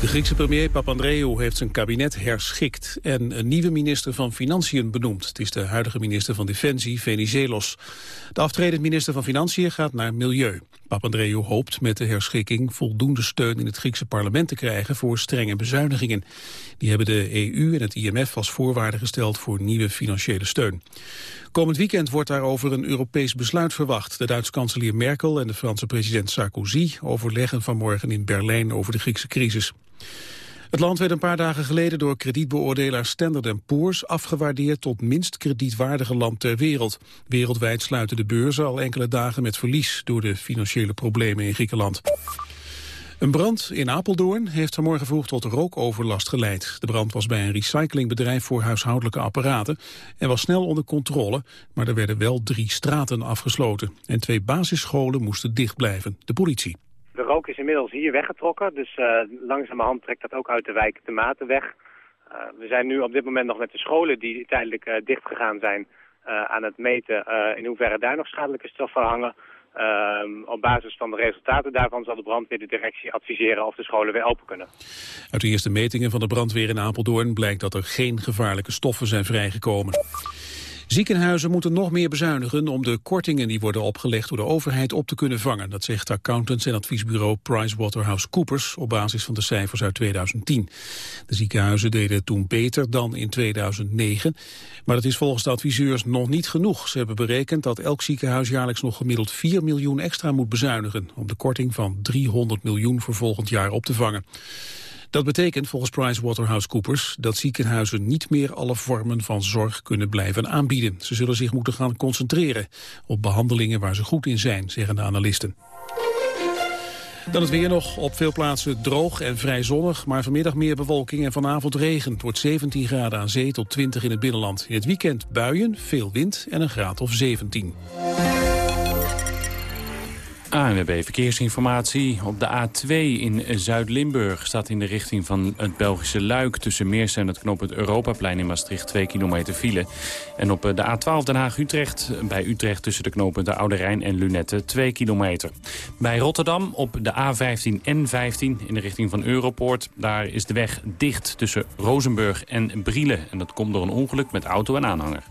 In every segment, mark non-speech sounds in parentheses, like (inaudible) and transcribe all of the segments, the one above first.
De Griekse premier Papandreou heeft zijn kabinet herschikt en een nieuwe minister van Financiën benoemd. Het is de huidige minister van Defensie, Venizelos. De aftredend minister van Financiën gaat naar Milieu. Papandreou hoopt met de herschikking voldoende steun in het Griekse parlement te krijgen voor strenge bezuinigingen. Die hebben de EU en het IMF als voorwaarde gesteld voor nieuwe financiële steun. Komend weekend wordt daarover een Europees besluit verwacht. De Duitse kanselier Merkel en de Franse president Sarkozy overleggen vanmorgen in Berlijn over de Griekse crisis. Het land werd een paar dagen geleden door kredietbeoordelaar Standard Poor's afgewaardeerd tot minst kredietwaardige land ter wereld. Wereldwijd sluiten de beurzen al enkele dagen met verlies door de financiële problemen in Griekenland. Een brand in Apeldoorn heeft vanmorgen vroeg tot rookoverlast geleid. De brand was bij een recyclingbedrijf voor huishoudelijke apparaten en was snel onder controle, maar er werden wel drie straten afgesloten. En twee basisscholen moesten dicht blijven. De politie. De rook is inmiddels hier weggetrokken, dus uh, langzamerhand trekt dat ook uit de wijk de Maten weg. Uh, we zijn nu op dit moment nog met de scholen die tijdelijk uh, dicht gegaan zijn aan het meten in hoeverre daar nog schadelijke stoffen hangen. Um, op basis van de resultaten daarvan zal de brandweer de directie adviseren of de scholen weer open kunnen. Uit de eerste metingen van de brandweer in Apeldoorn blijkt dat er geen gevaarlijke stoffen zijn vrijgekomen. Ziekenhuizen moeten nog meer bezuinigen om de kortingen die worden opgelegd door de overheid op te kunnen vangen. Dat zegt accountants en adviesbureau PricewaterhouseCoopers op basis van de cijfers uit 2010. De ziekenhuizen deden toen beter dan in 2009. Maar dat is volgens de adviseurs nog niet genoeg. Ze hebben berekend dat elk ziekenhuis jaarlijks nog gemiddeld 4 miljoen extra moet bezuinigen om de korting van 300 miljoen voor volgend jaar op te vangen. Dat betekent volgens PricewaterhouseCoopers dat ziekenhuizen niet meer alle vormen van zorg kunnen blijven aanbieden. Ze zullen zich moeten gaan concentreren op behandelingen waar ze goed in zijn, zeggen de analisten. Dan het weer nog. Op veel plaatsen droog en vrij zonnig, maar vanmiddag meer bewolking en vanavond regen. Het wordt 17 graden aan zee tot 20 in het binnenland. In het weekend buien, veel wind en een graad of 17. ANWB Verkeersinformatie. Op de A2 in Zuid-Limburg staat in de richting van het Belgische Luik... tussen Meers en het knooppunt Europaplein in Maastricht 2 kilometer file. En op de A12 Den Haag-Utrecht bij Utrecht tussen de knooppunten Oude Rijn en Lunette 2 kilometer. Bij Rotterdam op de A15 en 15 in de richting van Europoort... daar is de weg dicht tussen Rozenburg en Brielen. En dat komt door een ongeluk met auto en aanhanger.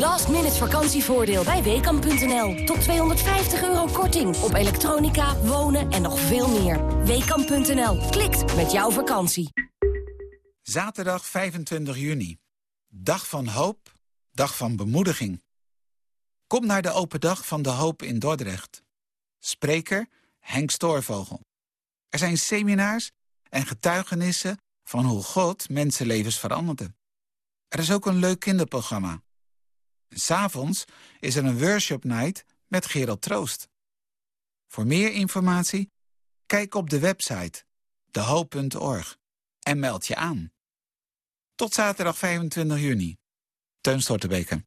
Last minute vakantievoordeel bij Weekamp.nl. Tot 250 euro korting op elektronica, wonen en nog veel meer. Weekamp.nl. Klikt met jouw vakantie. Zaterdag 25 juni. Dag van hoop, dag van bemoediging. Kom naar de open dag van de hoop in Dordrecht. Spreker Henk Stoorvogel. Er zijn seminars en getuigenissen van hoe God mensenlevens veranderde. Er is ook een leuk kinderprogramma. S'avonds is er een workshop night met Gerald Troost. Voor meer informatie, kijk op de website dehoop.org en meld je aan. Tot zaterdag 25 juni. Teun Stortebeke.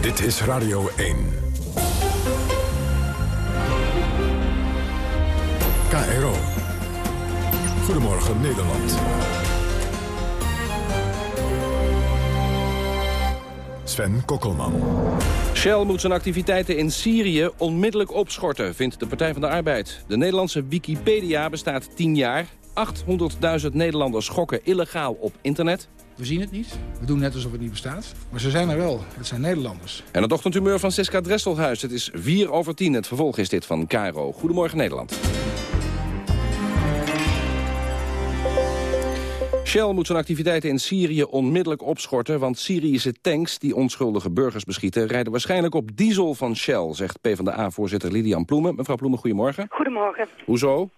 Dit is Radio 1. Goedemorgen Nederland. Sven Kokkelman. Shell moet zijn activiteiten in Syrië onmiddellijk opschorten, vindt de Partij van de Arbeid. De Nederlandse Wikipedia bestaat 10 jaar. 800.000 Nederlanders schokken illegaal op internet. We zien het niet. We doen net alsof het niet bestaat. Maar ze zijn er wel. Het zijn Nederlanders. En het ochtendhumeur van Siska Dresselhuis. Het is 4 over 10. Het vervolg is dit van Cairo. Goedemorgen Nederland. Shell moet zijn activiteiten in Syrië onmiddellijk opschorten... want Syrische tanks die onschuldige burgers beschieten... rijden waarschijnlijk op diesel van Shell, zegt PvdA-voorzitter Lilian Ploemen. Mevrouw Ploemen, goedemorgen. Goedemorgen. Hoezo?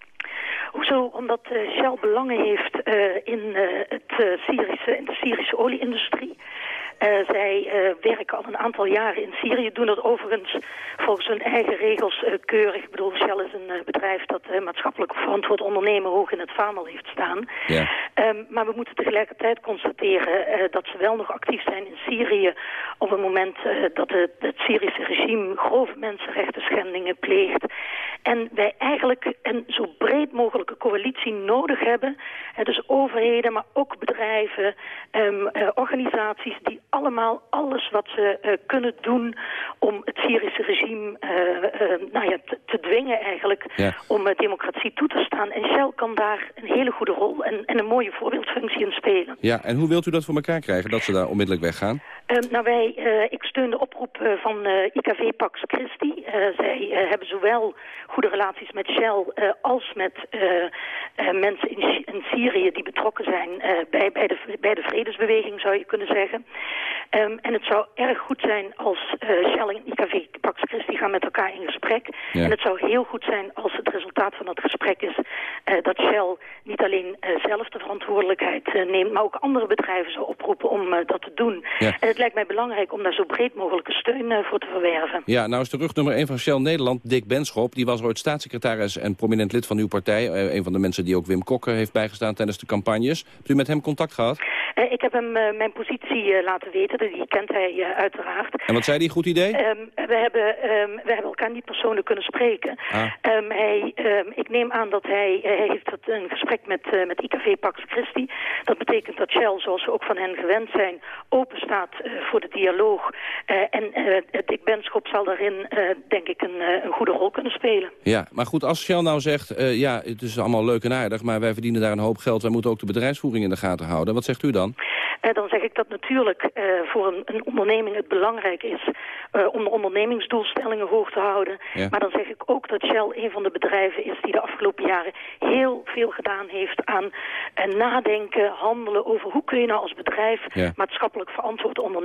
Hoezo? Omdat uh, Shell belangen heeft uh, in, uh, het, Syrische, in de Syrische olieindustrie. Uh, zij uh, werken al een aantal jaren in Syrië, doen dat overigens volgens hun eigen regels uh, keurig. Ik bedoel, Shell is een bedrijf dat maatschappelijk verantwoord ondernemen hoog in het vaandel heeft staan. Ja. Um, maar we moeten tegelijkertijd constateren dat ze wel nog actief zijn in Syrië op het moment dat het, het Syrische regime grove mensenrechten schendingen pleegt. En wij eigenlijk een zo breed mogelijke coalitie nodig hebben. Dus overheden, maar ook bedrijven, um, organisaties... die allemaal alles wat ze uh, kunnen doen om het Syrische regime nou ja, te, te, dwingen eigenlijk... Ja. om democratie toe te staan. En Shell kan daar een hele goede rol en, en een mooie voorbeeldfunctie in spelen. Ja, en hoe wilt u dat voor elkaar krijgen, dat ze daar onmiddellijk weggaan? Uh, nou, wij, uh, ik steun de oproep uh, van IKV Pax Christi. zij hebben zowel goede relaties met Shell als met mensen in, in, Syrië die betrokken zijn bij, bij, de, bij de vredesbeweging, zou je kunnen zeggen. Um, en het zou erg goed zijn als Shell en IKV Pax Christi gaan met elkaar in gesprek. Ja. En het zou heel goed zijn als het resultaat van dat gesprek is dat Shell niet alleen zelf de verantwoordelijkheid neemt, maar ook andere bedrijven zou oproepen om dat te doen. Ja. Het lijkt mij belangrijk om daar zo breed mogelijke steun uh, voor te verwerven. Ja, nou is de rug nummer 1 van Shell Nederland, Dick Benschop. Die was ooit staatssecretaris en prominent lid van uw partij. Uh, een van de mensen die ook Wim Kok heeft bijgestaan tijdens de campagnes. Hebt u met hem contact gehad? Uh, ik heb hem mijn positie laten weten. Die kent hij uiteraard. En wat zei hij? Goed idee? Um, we, hebben, um, we hebben elkaar niet persoonlijk kunnen spreken. Ah. Um, hij, ik neem aan dat hij, hij heeft een gesprek met, met IKV Pax Christi. Dat betekent dat Shell, zoals we ook van hen gewend zijn, open staat voor de dialoog. Uh, en uh, Dick Benschop zal daarin, denk ik, een, een, goede rol kunnen spelen. Ja, maar goed, als Shell nou zegt, ja, het is allemaal leuk en aardig... maar wij verdienen daar een hoop geld, wij moeten ook de bedrijfsvoering in de gaten houden. Wat zegt u dan? dan zeg ik dat natuurlijk voor een, een, onderneming het belangrijk is... om de ondernemingsdoelstellingen hoog te houden. Ja. Maar dan zeg ik ook dat Shell een van de bedrijven is... die de afgelopen jaren heel veel gedaan heeft aan nadenken, handelen... over hoe kun je nou als bedrijf ja. maatschappelijk verantwoord ondernemen.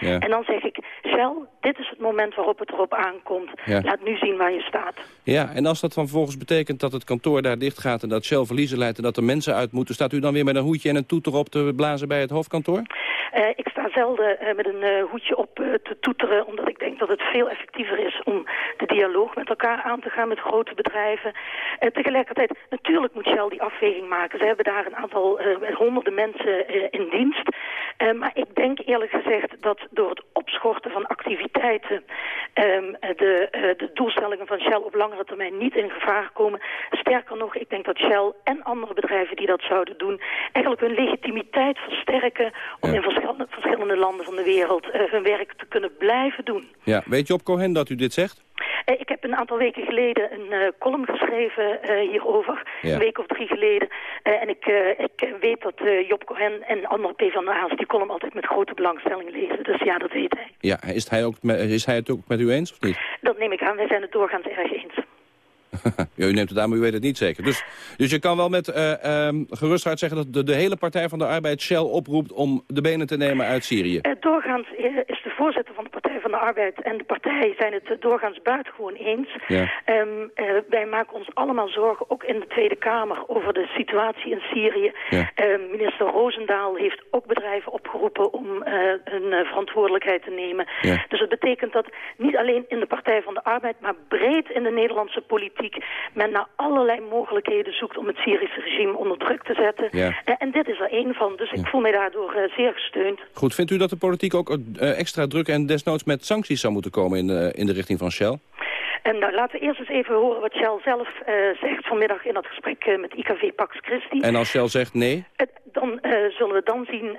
Ja. En dan zeg ik, Shell, dit is het moment waarop het erop aankomt. Ja. Laat nu zien waar je staat. Ja, en als dat dan vervolgens betekent dat het kantoor daar dicht gaat... en dat Shell verliezen leidt en dat er mensen uit moeten... staat u dan weer met een hoedje en een toeter op te blazen bij het hoofdkantoor? Uh, ik sta zelden uh, met een uh, hoedje op te toeteren... omdat ik denk dat het veel effectiever is om de dialoog met elkaar aan te gaan... met grote bedrijven. tegelijkertijd, natuurlijk moet Shell die afweging maken. Ze hebben daar een aantal honderden mensen in dienst. maar ik denk eerlijk gezegd dat door het opschorten van activiteiten... Um, de, uh, de doelstellingen van Shell op langere termijn niet in gevaar komen. Sterker nog, ik denk dat Shell en andere bedrijven die dat zouden doen... eigenlijk hun legitimiteit versterken... om Ja. in verschillende, verschillende landen van de wereld uh, hun werk te kunnen blijven doen. Ja, weet je op Cohen dat u dit zegt? Uh, ik heb een aantal weken geleden een uh, column geschreven uh, hierover. Ja. Een week of drie geleden. en ik, ik weet dat Job Cohen en andere PvdA's die column altijd met grote belangstelling lezen. Dus ja, dat weet hij. Ja, is hij, ook met, is hij het ook met u eens of niet? Dat neem ik aan. Wij zijn het doorgaans erg eens. (laughs) ja, u neemt het aan, maar u weet het niet zeker. Dus, dus je kan wel met uh, um, gerust hart zeggen dat de, de, hele Partij van de Arbeid Shell oproept om de benen te nemen uit Syrië. Uh, doorgaans is de voorzitter van de Partij van de Arbeid en de partij zijn het doorgaans buitengewoon eens. Ja. Um, uh, wij maken ons allemaal zorgen, ook in de Tweede Kamer, over de situatie in Syrië. Ja. minister Roosendaal heeft ook bedrijven opgeroepen om hun verantwoordelijkheid te nemen. Ja. Dus het betekent dat niet alleen in de Partij van de Arbeid, maar breed in de Nederlandse politiek men naar allerlei mogelijkheden zoekt om het Syrische regime onder druk te zetten. Ja. En, en dit is er één van, dus ik voel mij daardoor uh, zeer gesteund. Goed, vindt u dat de politiek ook uh, extra druk en desnoods met sancties zou moeten komen in in de richting van Shell? En nou, laten we eerst eens even horen wat Shell zelf uh, zegt vanmiddag in dat gesprek uh, met IKV Pax Christi. En als Shell zegt nee? Dan zullen we dan zien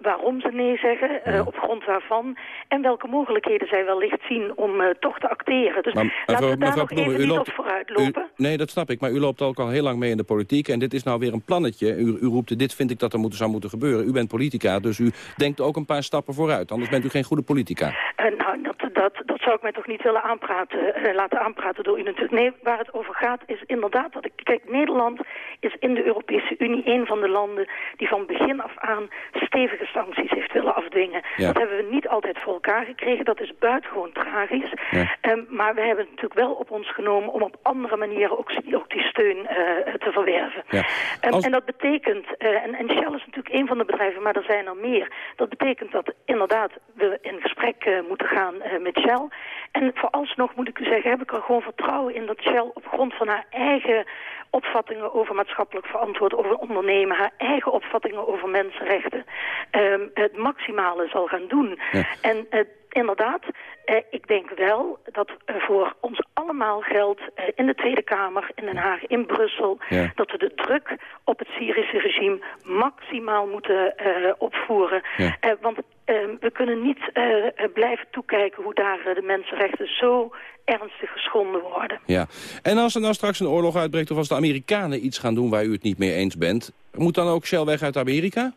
waarom ze nee zeggen, ja. op grond waarvan... en welke mogelijkheden zij wellicht zien om toch te acteren. Dus maar, laten we daar mevrouw, nog even u niet loopt, op vooruit lopen. U, nee, dat snap ik, maar u loopt ook al heel lang mee in de politiek... en dit is nou weer een plannetje. U, u roept, dit vind ik dat er moet, zou moeten gebeuren. U bent politica, dus u denkt ook een paar stappen vooruit. Anders bent u geen goede politica. nou, dat, dat, zou ik mij toch niet willen aanpraten, laten aanpraten door u natuurlijk. Nee, waar het over gaat is inderdaad dat ik... Kijk, Nederland is in de Europese Unie een van de landen... die van begin af aan stevige sancties heeft willen afdwingen. Ja. Dat hebben we niet altijd voor elkaar gekregen. Dat is buitengewoon tragisch. Ja. Um, maar we hebben het natuurlijk wel op ons genomen... om op andere manieren ook, ook die steun uh, te verwerven. Ja. Um, Als... en dat betekent... Uh, en, en, Shell is natuurlijk een van de bedrijven, maar er zijn er meer. Dat betekent dat inderdaad we in gesprek uh, moeten gaan met Shell... En vooralsnog moet ik u zeggen, heb ik er gewoon vertrouwen in dat Shell op grond van haar eigen opvattingen over maatschappelijk verantwoord, over ondernemen, haar eigen opvattingen over mensenrechten, um, het maximale zal gaan doen. Ja. En uh, inderdaad, eh, ik denk wel dat voor ons allemaal geldt eh, in de Tweede Kamer, in Den Haag, in Brussel, Ja. dat we de druk op het Syrische regime maximaal moeten eh, opvoeren. Ja. Eh, want eh, we kunnen niet eh, eh, blijven toekijken hoe daar eh, de mensenrechten zo ernstig geschonden worden. Ja. En als er nou straks een oorlog uitbreekt of als de Amerikanen iets gaan doen waar u het niet mee eens bent... moet dan ook Shell weg uit Amerika?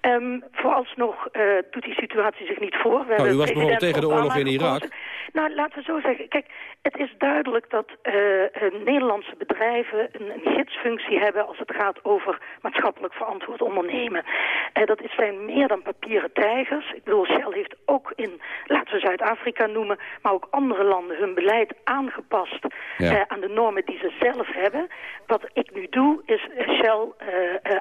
Ehm, vooralsnog doet die situatie zich niet voor. We Nou, u was bijvoorbeeld tegen de oorlog in Irak. gekozen. Nou, laten we zo zeggen. Kijk, het is duidelijk dat eh, eh, Nederlandse bedrijven een, een gidsfunctie hebben... als het gaat over maatschappelijk verantwoord ondernemen. Eh, dat zijn meer dan papieren tijgers. Ik bedoel, Shell heeft ook in, laten we Zuid-Afrika noemen... maar ook andere landen hun beleid aangepast... Ja. aan de normen die ze zelf hebben. Wat ik nu doe, is Shell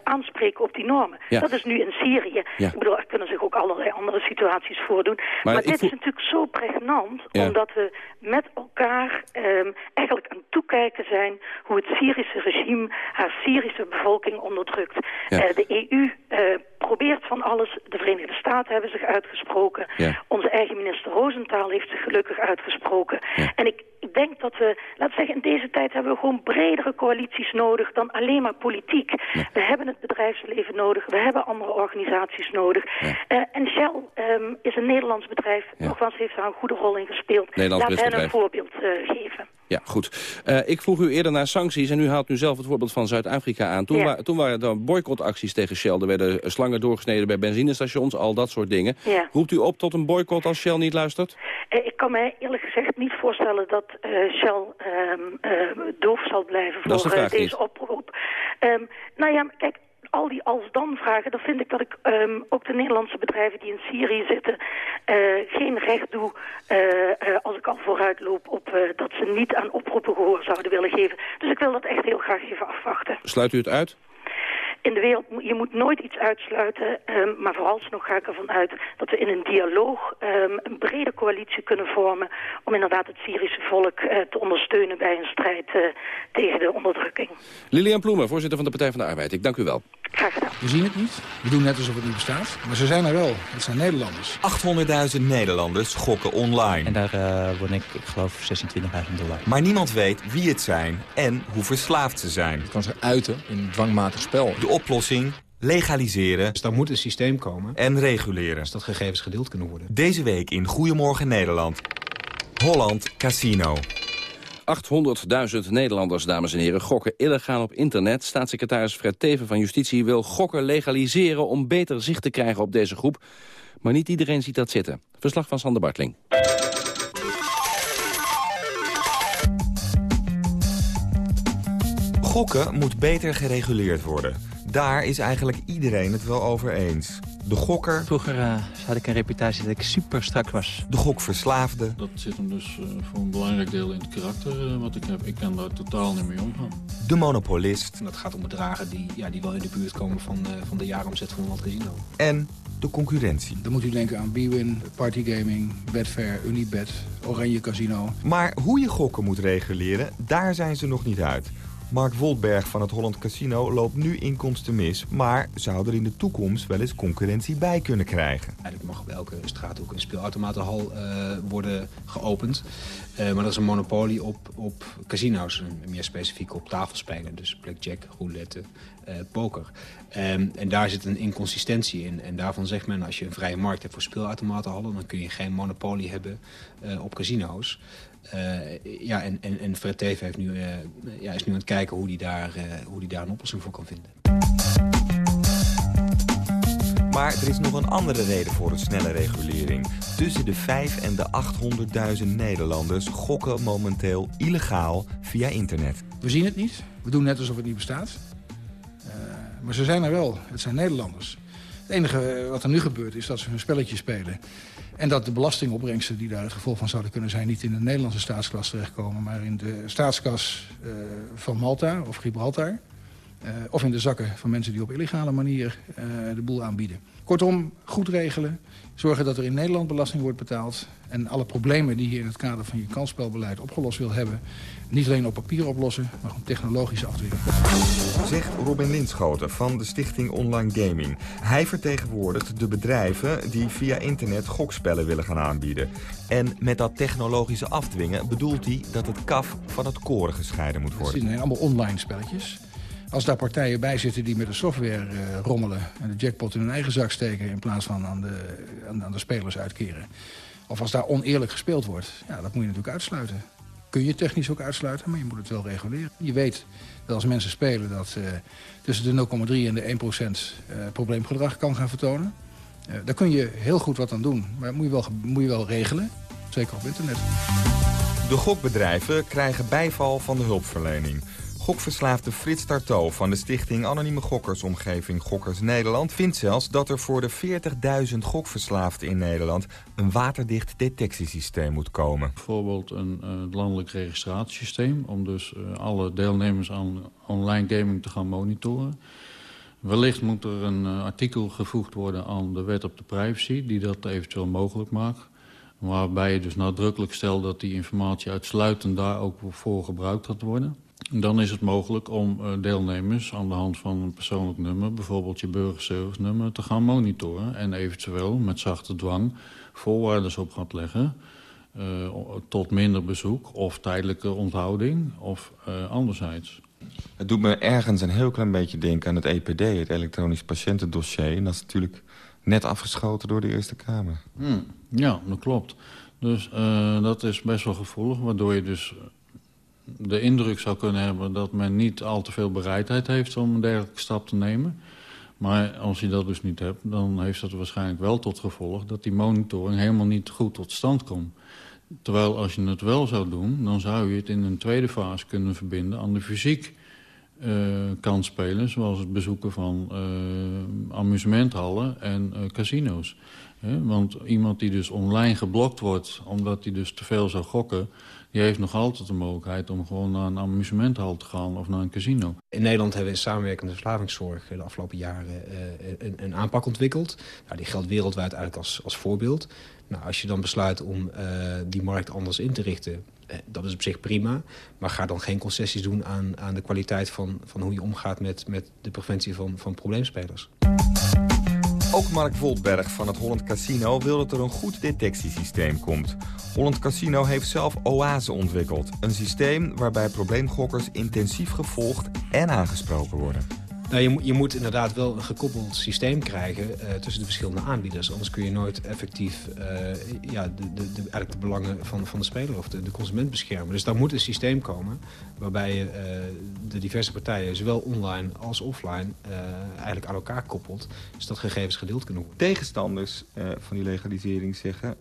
aanspreken op die normen. Ja. Dat is nu in Syrië. Ja. Ik bedoel, er kunnen zich ook allerlei andere situaties voordoen. Maar, dit voel- is natuurlijk zo pregnant, Ja. omdat we met elkaar ehm, eigenlijk aan toekijken zijn hoe het Syrische regime haar Syrische bevolking onderdrukt. Ja. Eh, de EU eh, probeert van alles. De Verenigde Staten hebben zich uitgesproken. Ja. Onze eigen minister Rosenthal heeft zich gelukkig uitgesproken. Ja. En ik, denk dat we, laten we zeggen, in deze tijd hebben we gewoon bredere coalities nodig dan alleen maar politiek. We hebben het bedrijfsleven nodig, we hebben andere organisaties nodig. Eh, en Shell ehm, is een Nederlands bedrijf, nogmaals heeft daar een goede rol in gespeeld. Laat hen een voorbeeld eh, geven. Ja, goed. Eh, ik vroeg u eerder naar sancties en u haalt nu zelf het voorbeeld van Zuid-Afrika aan. Toen, Ja. wa- toen waren er boycottacties tegen Shell. Er werden slangen doorgesneden bij benzinestations, al dat soort dingen. Ja. Roept u op tot een boycott als Shell niet luistert? Eh, ik kan mij eerlijk gezegd niet voorstellen dat eh, Shell ehm, eh, doof zal blijven Dat is de voor vraag deze oproep. Ehm, nou ja, kijk, al die als-dan vragen, dan vind ik dat ik ehm, ook de Nederlandse bedrijven die in Syrië zitten eh, geen recht doe eh, eh, als ik al vooruit loop op dat ze niet aan oproepen gehoor zouden willen geven. Dus ik wil dat echt heel graag even afwachten. Sluit u het uit? In de wereld, je moet nooit iets uitsluiten, ehm, maar vooralsnog ga ik ervan uit dat we in een dialoog ehm, een brede coalitie kunnen vormen om inderdaad het Syrische volk te ondersteunen bij een strijd tegen de onderdrukking. Lilian Ploemen, voorzitter van de Partij van de Arbeid. Ik dank u wel. Graag gedaan. We zien het niet. We doen net alsof het niet bestaat. Maar ze zijn er wel. Het zijn Nederlanders. 800.000 Nederlanders gokken online. En daar uh, word ik, ik geloof, 16.000, 20.000 dollar. Maar niemand weet wie het zijn en hoe verslaafd ze zijn. Het kan zich uiten in een dwangmatig spel. De oplossing? Legaliseren. Dus daar moet een systeem komen. En reguleren. Dus dat gegevens gedeeld kunnen worden. Deze week in Goedemorgen Nederland. Holland Casino. 800.000 Nederlanders, dames en heren, gokken illegaal op internet. Staatssecretaris Fred Teven van Justitie wil gokken legaliseren... om beter zicht te krijgen op deze groep. Maar niet iedereen ziet dat zitten. Verslag van Sander Bartling. Gokken moet beter gereguleerd worden. Daar is eigenlijk iedereen het wel over eens. De gokker... Vroeger uh, had ik een reputatie dat ik super strak was. De gokverslaafde. Dat zit hem dus uh, voor een belangrijk deel in het karakter uh, wat ik heb. Ik kan daar totaal niet mee omgaan. De monopolist. En dat gaat om bedragen die, ja, die wel in de buurt komen van, uh, van de jaaromzet van Holland Casino. En de concurrentie. Dan moet u denken aan Bwin, Partygaming, Betfair, Unibet, Oranje Casino. Maar hoe je gokken moet reguleren, daar zijn ze nog niet uit. Mark Woltberg van het Holland Casino loopt nu inkomsten mis... maar zou er in de toekomst wel eens concurrentie bij kunnen krijgen. Eigenlijk mag op elke straathoek een speelautomatenhal uh, worden geopend. Uh, maar dat is een monopolie op, op casino's, meer specifiek op tafelspelen. Dus blackjack, roulette, uh, poker. Um, en daar zit een inconsistentie in. En daarvan zegt men, als je een vrije markt hebt voor speelautomatenhallen... dan kun je geen monopolie hebben op casino's. Uh, ja, en, en, en Fred Teven heeft nu, uh, ja, is nu aan het kijken hoe hij daar, uh, hoe die daar een oplossing voor kan vinden. Maar er is nog een andere reden voor een snelle regulering. Tussen de 5 en de 800.000 Nederlanders gokken momenteel illegaal via internet. We zien het niet. We doen net alsof het niet bestaat. Uh, maar ze zijn er wel. Het zijn Nederlanders. Het enige wat er nu gebeurt is dat ze hun spelletje spelen. En dat de belastingopbrengsten die daar het gevolg van zouden kunnen zijn... niet in de Nederlandse staatskas terechtkomen... maar in de staatskas uh, van Malta of Gibraltar. of in de zakken van mensen die op illegale manier de boel aanbieden. Kortom, goed regelen. Zorgen dat er in Nederland belasting wordt betaald. En alle problemen die je in het kader van je kansspelbeleid opgelost wil hebben... niet alleen op papier oplossen, maar op technologische afdwingen. Zegt Robin Linschoten van de stichting Online Gaming. Hij vertegenwoordigt de bedrijven die via internet gokspellen willen gaan aanbieden. En met dat technologische afdwingen bedoelt hij dat het kaf van het koren gescheiden moet worden. Het zijn allemaal online spelletjes. Als daar partijen bij zitten die met de software uh, rommelen... en de jackpot in hun eigen zak steken... in plaats van aan de, aan, aan de spelers uitkeren. Of als daar oneerlijk gespeeld wordt, ja, dat moet je natuurlijk uitsluiten. Kun je technisch ook uitsluiten, maar je moet het wel reguleren. Je weet dat als mensen spelen dat uh, tussen de 0,3 en de 1 procent uh, probleemgedrag kan gaan vertonen. Uh, daar kun je heel goed wat aan doen, maar dat moet je wel, moet je wel regelen. Zeker op internet. De gokbedrijven krijgen bijval van de hulpverlening. Gokverslaafde Frits Tarto van de stichting Anonieme Gokkersomgeving Gokkers Nederland... vindt zelfs dat er voor de 40.000 gokverslaafden in Nederland... een waterdicht detectiesysteem moet komen. Bijvoorbeeld een uh, landelijk registratiesysteem... om dus uh, alle deelnemers aan online gaming te gaan monitoren. Wellicht moet er een uh, artikel gevoegd worden aan de wet op de privacy... die dat eventueel mogelijk maakt. Waarbij je dus nadrukkelijk stelt dat die informatie uitsluitend daar ook voor gebruikt gaat worden... Dan is het mogelijk om uh, deelnemers aan de hand van een persoonlijk nummer... bijvoorbeeld je burgerservice nummer, te gaan monitoren... en eventueel met zachte dwang voorwaarden op gaat leggen... Uh, tot minder bezoek of tijdelijke onthouding of uh, anderzijds. Het doet me ergens een heel klein beetje denken aan het EPD, het elektronisch patiëntendossier. En dat is natuurlijk net afgeschoten door de Eerste Kamer. Hmm, ja, dat klopt. Dus uh, dat is best wel gevoelig, waardoor je dus de indruk zou kunnen hebben dat men niet al te veel bereidheid heeft om een dergelijke stap te nemen. Maar als je dat dus niet hebt, dan heeft dat waarschijnlijk wel tot gevolg dat die monitoring helemaal niet goed tot stand komt. Terwijl als je het wel zou doen, dan zou je het in een tweede fase kunnen verbinden aan de fysiek uh, kansspelen. Zoals het bezoeken van uh, amusementhallen en uh, casino's. Want iemand die dus online geblokt wordt omdat hij dus te veel zou gokken die heeft nog altijd de mogelijkheid om gewoon naar een amusementhal te gaan of naar een casino. In Nederland hebben we in samenwerking met de verslavingszorg de afgelopen jaren een, een, aanpak ontwikkeld. Nou, die geldt wereldwijd eigenlijk als, als voorbeeld. Nou, als je dan besluit om die markt anders in te richten, dat is op zich prima. Maar ga dan geen concessies doen aan, aan de kwaliteit van, van hoe je omgaat met, met de preventie van, van probleemspelers. Ook Mark Voltberg van het Holland Casino wil dat er een goed detectiesysteem komt. Holland Casino heeft zelf Oase ontwikkeld. Een systeem waarbij probleemgokkers intensief gevolgd en aangesproken worden. Nou, je, moet inderdaad wel een gekoppeld systeem krijgen uh, tussen de verschillende aanbieders. Anders kun je nooit effectief uh, ja, de, de, de, eigenlijk de belangen van, van de speler of de, de consument beschermen. Dus daar moet een systeem komen waarbij je uh, de diverse partijen, zowel online als offline, eigenlijk aan elkaar koppelt. Zodat gegevens gedeeld kunnen worden. Tegenstanders van die legalisering zeggen,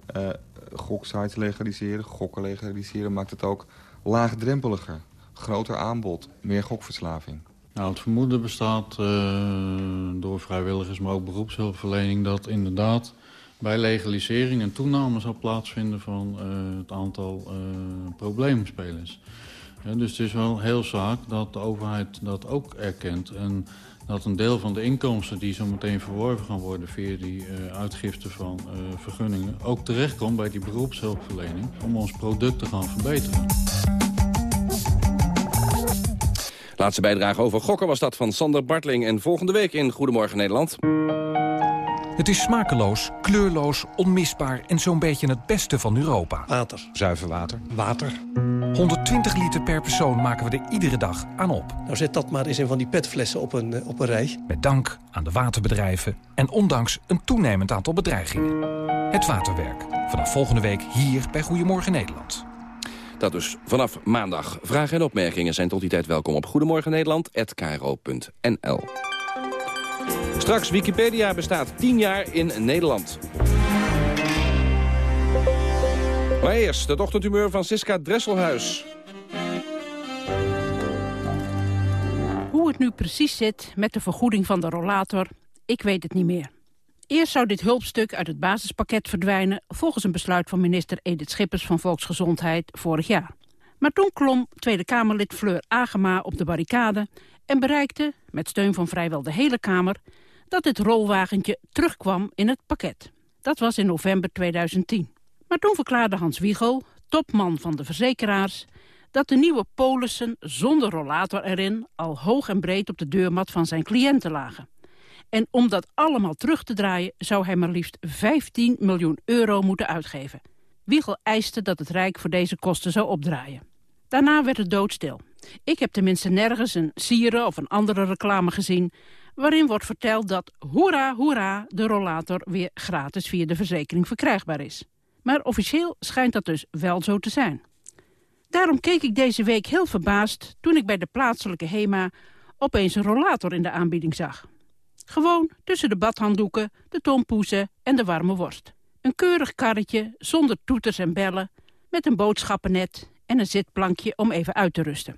goksites legaliseren, gokken legaliseren maakt het ook laagdrempeliger. Groter aanbod, meer gokverslaving. Nou, het vermoeden bestaat uh, door vrijwilligers, maar ook beroepshulpverlening... dat inderdaad bij legalisering een toename zal plaatsvinden van uh, het aantal uh, probleemspelers. Dus het is wel heel zaak dat de overheid dat ook erkent... en dat een deel van de inkomsten die zo meteen verworven gaan worden... via die uitgifte van vergunningen ook terechtkomt bij die beroepshulpverlening... om ons product te gaan verbeteren. Laatste bijdrage over gokken was dat van Sander Bartling. En volgende week in Goedemorgen Nederland. Het is smakeloos, kleurloos, onmisbaar en zo'n beetje het beste van Europa. Water. Zuiver water. Water. 120 liter per persoon maken we er iedere dag aan op. Nou zet dat maar eens in van die petflessen op een, op een rij. Met dank aan de waterbedrijven en ondanks een toenemend aantal bedreigingen. Het Waterwerk. Vanaf volgende week hier bij Goedemorgen Nederland. Dat dus vanaf maandag. Vragen en opmerkingen zijn tot die tijd welkom op Goedemorgen Nederland@kro.nl. Straks, Wikipedia bestaat 10 jaar in Nederland. Maar eerst het ochtendhumeur van Siska Dresselhuis. Hoe het nu precies zit met de vergoeding van de rollator, ik weet het niet meer. Eerst zou dit hulpstuk uit het basispakket verdwijnen... volgens een besluit van minister Edith Schippers van Volksgezondheid vorig jaar. Maar toen klom Tweede Kamerlid Fleur Agema op de barricade... en bereikte, met steun van vrijwel de hele Kamer... dat het rolwagentje terugkwam in het pakket. Dat was in november 2010. Maar toen verklaarde Hans Wiegel, topman van de verzekeraars... dat de nieuwe polissen zonder rollator erin... al hoog en breed op de deurmat van zijn cliënten lagen. En om dat allemaal terug te draaien... zou hij maar liefst 15 miljoen euro moeten uitgeven. Wiegel eiste dat het Rijk voor deze kosten zou opdraaien. Daarna werd het doodstil. Ik heb tenminste nergens een sieren of een andere reclame gezien... waarin wordt verteld dat, hoera, hoera, de rollator weer gratis via de verzekering verkrijgbaar is. Maar officieel schijnt dat dus wel zo te zijn. Daarom keek ik deze week heel verbaasd toen ik bij de plaatselijke HEMA opeens een rollator in de aanbieding zag. Gewoon tussen de badhanddoeken, de tompoezen en de warme worst. Een keurig karretje zonder toeters en bellen, met een boodschappennet en een zitplankje om even uit te rusten.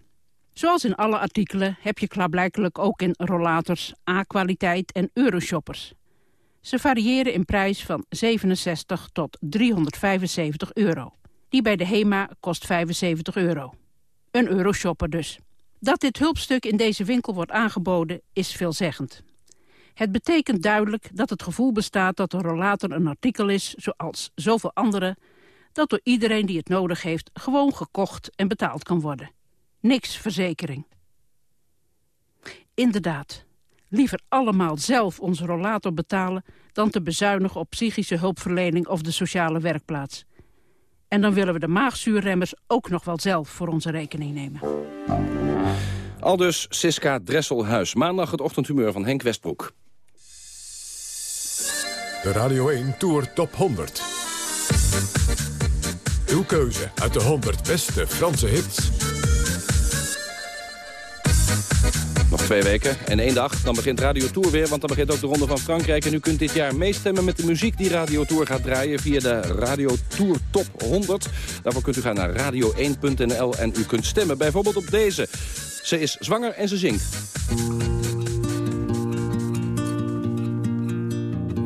Zoals in alle artikelen heb je klaarblijkelijk ook in rollators A-kwaliteit en euroshoppers. Ze variëren in prijs van 67 tot 375 euro. Die bij de HEMA kost 75 euro. Een euroshopper dus. Dat dit hulpstuk in deze winkel wordt aangeboden is veelzeggend. Het betekent duidelijk dat het gevoel bestaat dat de rollator een artikel is... zoals zoveel andere, dat door iedereen die het nodig heeft... gewoon gekocht en betaald kan worden. Niks verzekering. Inderdaad, liever allemaal zelf onze rollator betalen... dan te bezuinigen op psychische hulpverlening of de sociale werkplaats. En dan willen we de maagzuurremmers ook nog wel zelf voor onze rekening nemen. Aldus Siska Dresselhuis. Maandag het ochtendhumeur van Henk Westbroek. De Radio 1 Tour Top 100. Uw keuze uit de 100 beste Franse hits. Nog twee weken en één dag, dan begint Radio Tour weer... want dan begint ook de Ronde van Frankrijk. En u kunt dit jaar meestemmen met de muziek die Radio Tour gaat draaien... via de Radio Tour Top 100. Daarvoor kunt u gaan naar radio1.nl en u kunt stemmen. Bijvoorbeeld op deze. Ze is zwanger en ze zingt.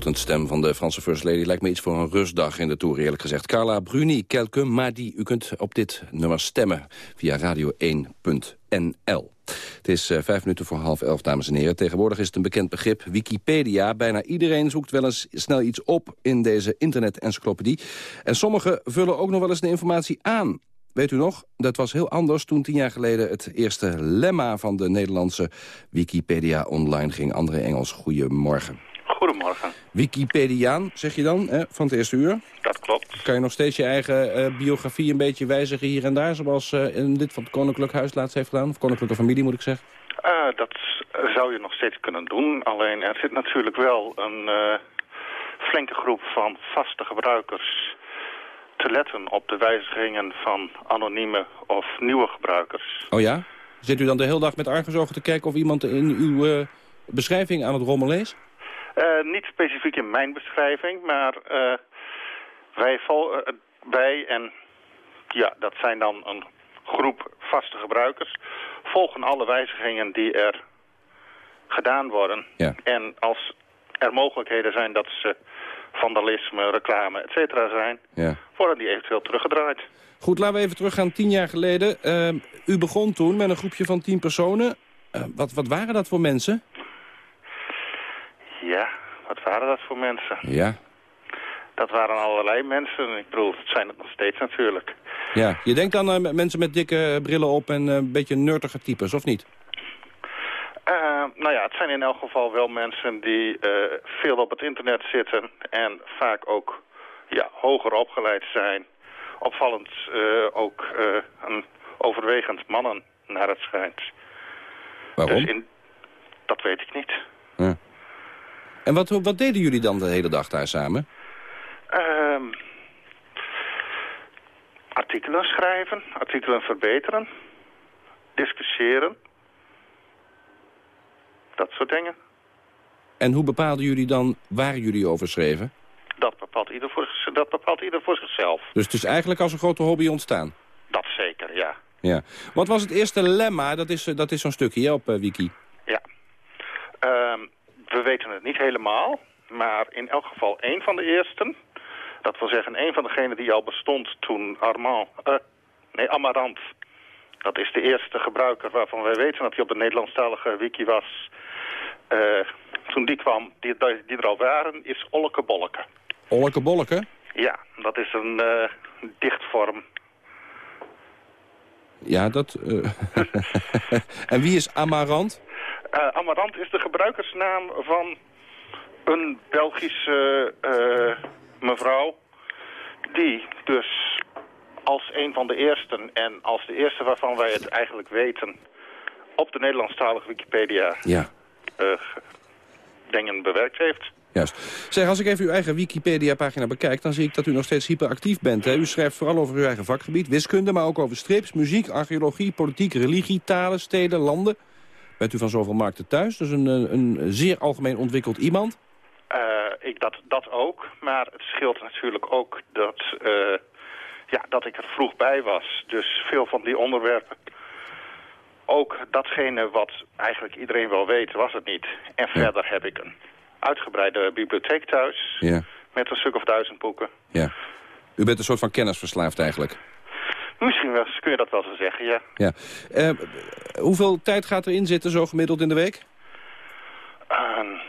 Stem van de Franse First Lady lijkt me iets voor een rustdag in de Tour, eerlijk gezegd. Carla Bruni, Kelke Madi. U kunt op dit nummer stemmen via radio1.nl. Het is uh, vijf minuten voor half elf, dames en heren. Tegenwoordig is het een bekend begrip, Wikipedia. Bijna iedereen zoekt wel eens snel iets op in deze internet-encyclopedie. En sommigen vullen ook nog wel eens de informatie aan. Weet u nog, dat was heel anders toen tien jaar geleden... het eerste lemma van de Nederlandse Wikipedia online ging. André Engels, goedemorgen. Goedemorgen. Wikipediaan, zeg je dan, hè, van het eerste uur? Dat klopt. Kan je nog steeds je eigen uh, biografie een beetje wijzigen hier en daar... zoals uh, in dit van het Koninklijk Huis laatst heeft gedaan? Of Koninklijke Familie, moet ik zeggen? Uh, dat zou je nog steeds kunnen doen. Alleen er zit natuurlijk wel een flinke groep van vaste gebruikers te letten op de wijzigingen van anonieme of nieuwe gebruikers. Oh ja? Zit u dan de hele dag met argusogen te kijken of iemand in uw beschrijving aan het rommelen is? Uh, niet specifiek in mijn beschrijving, maar uh, wij, wij en ja, dat zijn dan een groep vaste gebruikers, volgen alle wijzigingen die er gedaan worden. Ja. En als er mogelijkheden zijn dat ze vandalisme, reclame, et cetera zijn, ja. worden die eventueel teruggedraaid. Goed, laten we even teruggaan tien jaar geleden. Uh, u begon toen met een groepje van tien personen. Uh, wat, wat waren dat voor mensen? Ja, wat waren dat voor mensen? Ja. Dat waren allerlei mensen. Ik bedoel, het zijn het nog steeds natuurlijk. Ja, je denkt dan uh, mensen met dikke brillen op en een beetje nurtige types, of niet? Uh, nou ja, het zijn in elk geval wel mensen die veel op het internet zitten en vaak ook ja, hoger opgeleid zijn. Opvallend ook een overwegend mannen naar het schijnt. Waarom? Dus in, dat weet ik niet. En wat, wat deden jullie dan de hele dag daar samen? Ehm, artikelen schrijven, artikelen verbeteren, discussiëren dat soort dingen. En hoe bepaalden jullie dan waar jullie over schreven? Dat bepaalt ieder voor, dat bepaalt ieder voor zichzelf. Dus het is eigenlijk als een grote hobby ontstaan? Dat zeker, ja. ja. Wat was het eerste lemma? Dat is, dat is zo'n stukje op uh, Wiki. We weten het niet helemaal, maar in elk geval één van de eersten... dat wil zeggen één van degenen die al bestond toen Armand... Uh, nee, Amarant dat is de eerste gebruiker waarvan wij weten dat hij op de Nederlandstalige wiki was. Uh, toen die kwam, die, die er al waren, is Olleke Bolleke. Olleke Bolleke? Ja, dat is een uh, dichtvorm. Ja, dat... (laughs) En wie is Amarant? Amarant is de gebruikersnaam van een Belgische mevrouw... die dus als een van de eersten en als de eerste waarvan wij het eigenlijk weten op de Nederlandstalige Wikipedia ja. uh, dingen bewerkt heeft. Juist. Zeg, als ik even uw eigen Wikipedia-pagina bekijk... dan zie ik dat u nog steeds hyperactief bent. Hè? U schrijft vooral over uw eigen vakgebied, wiskunde... maar ook over strips, muziek, archeologie, politiek, religie, talen, steden, landen. Bent u van zoveel markten thuis? Dus een, een zeer algemeen ontwikkeld iemand? Uh, ik dat, dat ook, maar het scheelt natuurlijk ook dat... Uh, ja, dat ik er vroeg bij was. Dus veel van die onderwerpen. Ook datgene wat eigenlijk iedereen wel weet, was het niet. En ja. verder heb ik een uitgebreide bibliotheek thuis. Ja. Met een stuk of duizend boeken. Ja. U bent een soort van kennisverslaafd eigenlijk. Misschien wel, kun je dat wel zo zeggen, ja. ja. Uh, hoeveel tijd gaat erin zitten, zo gemiddeld in de week? Uh,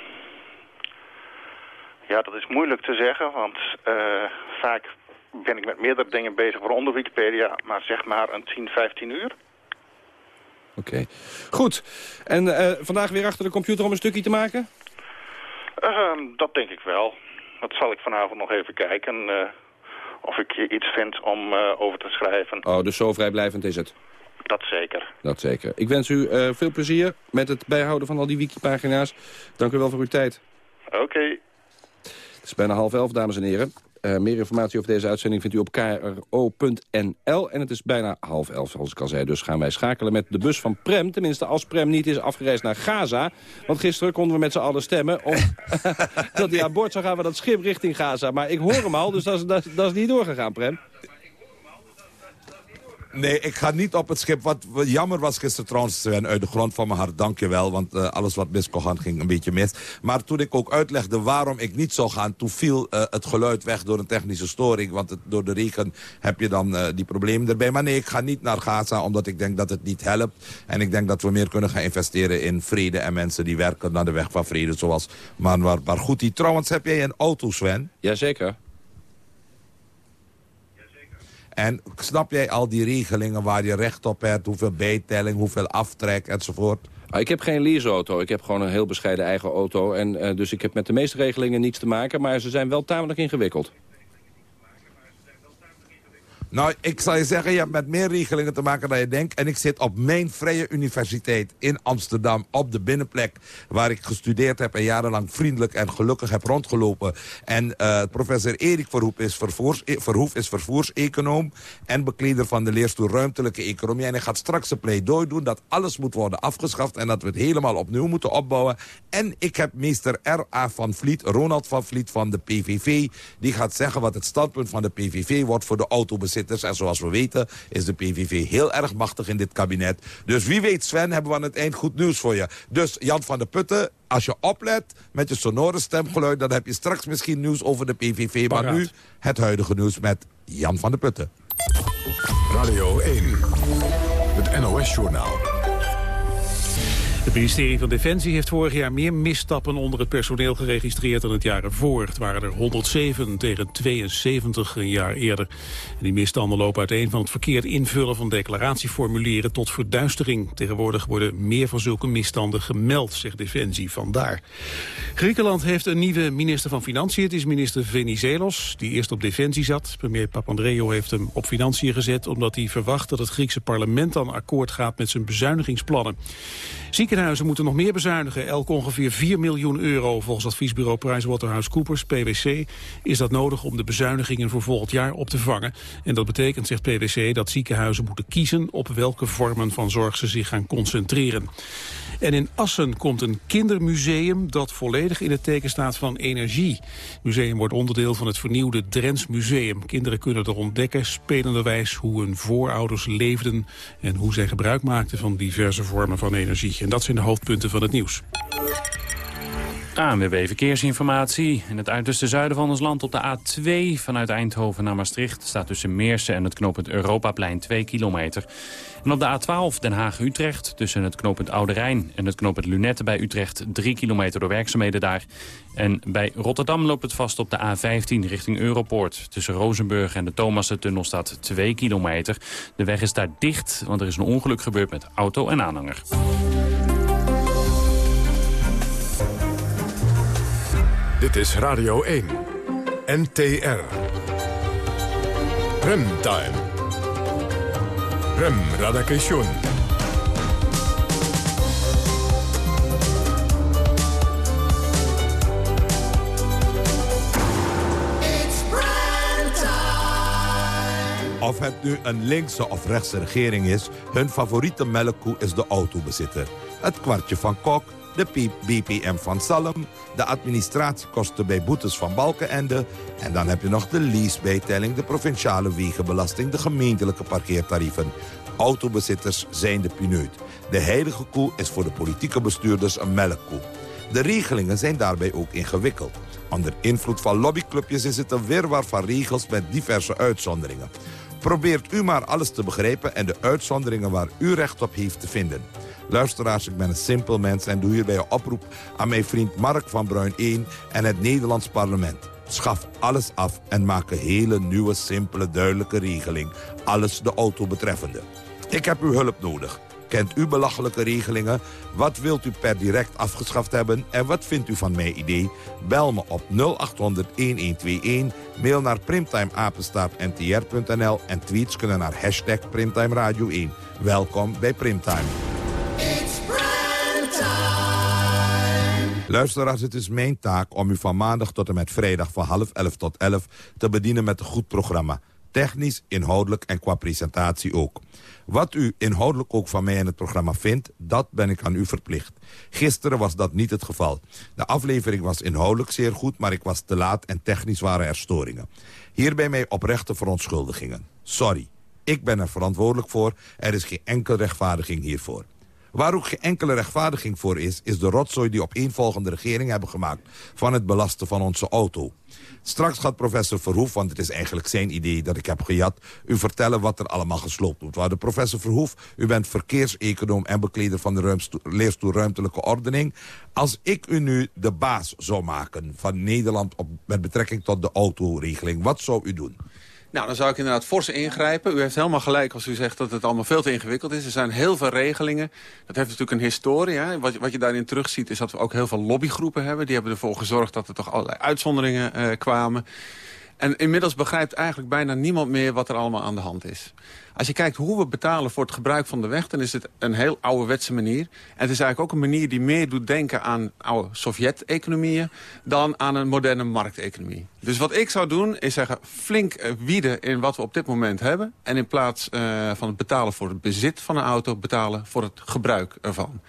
ja, dat is moeilijk te zeggen, want uh, vaak ben ik met meerdere dingen bezig, waaronder Wikipedia, maar zeg maar een 10, 15 uur. Oké. Okay. Goed. En uh, vandaag weer achter de computer om een stukje te maken? Uh, dat denk ik wel. Dat zal ik vanavond nog even kijken. Of ik iets vind om over te schrijven. Oh, dus zo vrijblijvend is het? Dat zeker. Dat zeker. Ik wens u veel plezier met het bijhouden van al die wikipagina's. Dank u wel voor uw tijd. Oké. Okay. Het is bijna half elf, dames en heren. Uh, meer informatie over deze uitzending vindt u op kro.nl. En het is bijna half elf, zoals ik al zei. Dus gaan wij schakelen met de bus van Prem. Tenminste, als Prem niet is afgereisd naar Gaza. Want gisteren konden we met z'n allen stemmen... om (laughs) dat hij aan boord zou gaan met dat schip richting Gaza. Maar ik hoor hem al, dus dat is niet doorgegaan, Prem. Nee, ik ga niet op het schip. Wat jammer was gisteren trouwens, Sven, uit de grond van mijn hart, dank je wel. Want uh, alles wat mis kon gaan, ging een beetje mis. Maar toen ik ook uitlegde waarom ik niet zou gaan... toen viel uh, het geluid weg door een technische storing. Want door de regen heb je dan uh, die problemen erbij. Maar nee, ik ga niet naar Gaza, omdat ik denk dat het niet helpt. En ik denk dat we meer kunnen gaan investeren in vrede... en mensen die werken naar de weg van vrede, zoals Manwar Barghouti. Trouwens, heb jij een auto, Sven? Jazeker. En snap jij al die regelingen waar je recht op hebt? Hoeveel bijtelling, hoeveel aftrek enzovoort? Ah, ik heb geen leaseauto. Ik heb gewoon een heel bescheiden eigen auto. En, uh, dus ik heb met de meeste regelingen niets te maken. Maar ze zijn wel tamelijk ingewikkeld. Nou, ik zal je zeggen, je hebt met meer regelingen te maken dan je denkt. En ik zit op mijn vrije universiteit in Amsterdam, op de binnenplek... waar ik gestudeerd heb en jarenlang vriendelijk en gelukkig heb rondgelopen. En uh, professor Erik Verhoef is, vervoers, Verhoef is vervoerseconoom... en bekleder van de leerstoel ruimtelijke economie. En hij gaat straks een pleidooi doen dat alles moet worden afgeschaft... en dat we het helemaal opnieuw moeten opbouwen. En ik heb meester R.A. van Vliet, Ronald van Vliet van de PVV... die gaat zeggen wat het standpunt van de PVV wordt voor de autobezitter en zoals we weten is de PVV heel erg machtig in dit kabinet. Dus wie weet, Sven, hebben we aan het eind goed nieuws voor je. Dus Jan van der Putten, als je oplet met je sonore stemgeluid... dan heb je straks misschien nieuws over de PVV. Paraat. Maar nu het huidige nieuws met Jan van der Putten. Radio 1, het NOS-journaal. Het ministerie van Defensie heeft vorig jaar meer misstappen onder het personeel geregistreerd dan het jaar ervoor. Het waren er 107 tegen 72 een jaar eerder. En die misstanden lopen uiteen van het verkeerd invullen van declaratieformulieren tot verduistering. Tegenwoordig worden meer van zulke misstanden gemeld, zegt Defensie. Vandaar. Griekenland heeft een nieuwe minister van Financiën. Het is minister Venizelos, die eerst op Defensie zat. Premier Papandreou heeft hem op Financiën gezet... omdat hij verwacht dat het Griekse parlement dan akkoord gaat met zijn bezuinigingsplannen. Ziekenhuizen moeten nog meer bezuinigen. Elk ongeveer 4 miljoen euro. Volgens adviesbureau PricewaterhouseCoopers, PwC, is dat nodig om de bezuinigingen voor volgend jaar op te vangen. En dat betekent, zegt PwC, dat ziekenhuizen moeten kiezen op welke vormen van zorg ze zich gaan concentreren. En in Assen komt een kindermuseum dat volledig in het teken staat van energie. Het museum wordt onderdeel van het vernieuwde Drents Museum. Kinderen kunnen er ontdekken, spelenderwijs, hoe hun voorouders leefden... en hoe zij gebruik maakten van diverse vormen van energie. En dat zijn de hoofdpunten van het nieuws. ANWB Verkeersinformatie. In het uiterste zuiden van ons land op de A2 vanuit Eindhoven naar Maastricht... staat tussen Meersen en het knooppunt Europaplein 2 kilometer. En op de A12 Den Haag-Utrecht tussen het knooppunt Oude Rijn... en het knooppunt Lunette bij Utrecht 3 kilometer door werkzaamheden daar. En bij Rotterdam loopt het vast op de A15 richting Europoort. Tussen Rozenburg en de Thomassen-tunnel staat 2 kilometer. De weg is daar dicht, want er is een ongeluk gebeurd met auto en aanhanger. Dit is Radio 1. NTR. Remtime. Rem Radakation. Of het nu een linkse of rechtse regering is... hun favoriete melkkoe is de autobezitter. Het kwartje van Kok, de BPM van Salm... de administratiekosten bij boetes van Balkenende... en dan heb je nog de leasebijtelling, de provinciale wegenbelasting... de gemeentelijke parkeertarieven. Autobezitters zijn de pineut. De heilige koe is voor de politieke bestuurders een melkkoe. De regelingen zijn daarbij ook ingewikkeld. Onder invloed van lobbyclubjes is het een wirwar van regels met diverse uitzonderingen. Probeert u maar alles te begrijpen en de uitzonderingen waar u recht op heeft te vinden. Luisteraars, ik ben een simpel mens en doe hierbij een oproep aan mijn vriend Mark van Bruin 1 en het Nederlands parlement. Schaf alles af en maak een hele nieuwe, simpele, duidelijke regeling. Alles de auto betreffende. Ik heb uw hulp nodig. Kent u belachelijke regelingen? Wat wilt u per direct afgeschaft hebben? En wat vindt u van mijn idee? Bel me op 0800-1121. Mail naar primtimeapenstaartntr.nl. En tweets kunnen naar hashtag Primtime Radio 1. Welkom bij Primtime. Luisteraars, het is mijn taak om u van maandag tot en met vrijdag van half elf tot elf te bedienen met een goed programma. Technisch, inhoudelijk en qua presentatie ook. Wat u inhoudelijk ook van mij in het programma vindt, dat ben ik aan u verplicht. Gisteren was dat niet het geval. De aflevering was inhoudelijk zeer goed, maar ik was te laat en technisch waren er storingen. Hierbij mij oprechte verontschuldigingen. Sorry. Ik ben er verantwoordelijk voor. Er is geen enkele rechtvaardiging hiervoor. Waar ook geen enkele rechtvaardiging voor is... is de rotzooi die opeenvolgende regeringen hebben gemaakt... van het belasten van onze auto. Straks gaat professor Verhoef, want het is eigenlijk zijn idee dat ik heb gejat... u vertellen wat er allemaal gesloopt moet worden. Professor Verhoef, u bent verkeerseconoom en bekleder van de leerstoel Ruimtelijke Ordening. Als ik u nu de baas zou maken van Nederland op, met betrekking tot de autoregeling... wat zou u doen? Nou, dan zou ik inderdaad fors ingrijpen. U heeft helemaal gelijk als u zegt dat het allemaal veel te ingewikkeld is. Er zijn heel veel regelingen. Dat heeft natuurlijk een historie. Hè. Wat, wat je daarin terugziet is dat we ook heel veel lobbygroepen hebben. Die hebben ervoor gezorgd dat er toch allerlei uitzonderingen uh, kwamen. En inmiddels begrijpt eigenlijk bijna niemand meer wat er allemaal aan de hand is. Als je kijkt hoe we betalen voor het gebruik van de weg... dan is het een heel ouderwetse manier. En het is eigenlijk ook een manier die meer doet denken aan oude Sovjet-economieën... dan aan een moderne markteconomie. Dus wat ik zou doen is zeggen flink eh, wieden in wat we op dit moment hebben... en in plaats uh, van het betalen voor het bezit van een auto... betalen voor het gebruik ervan.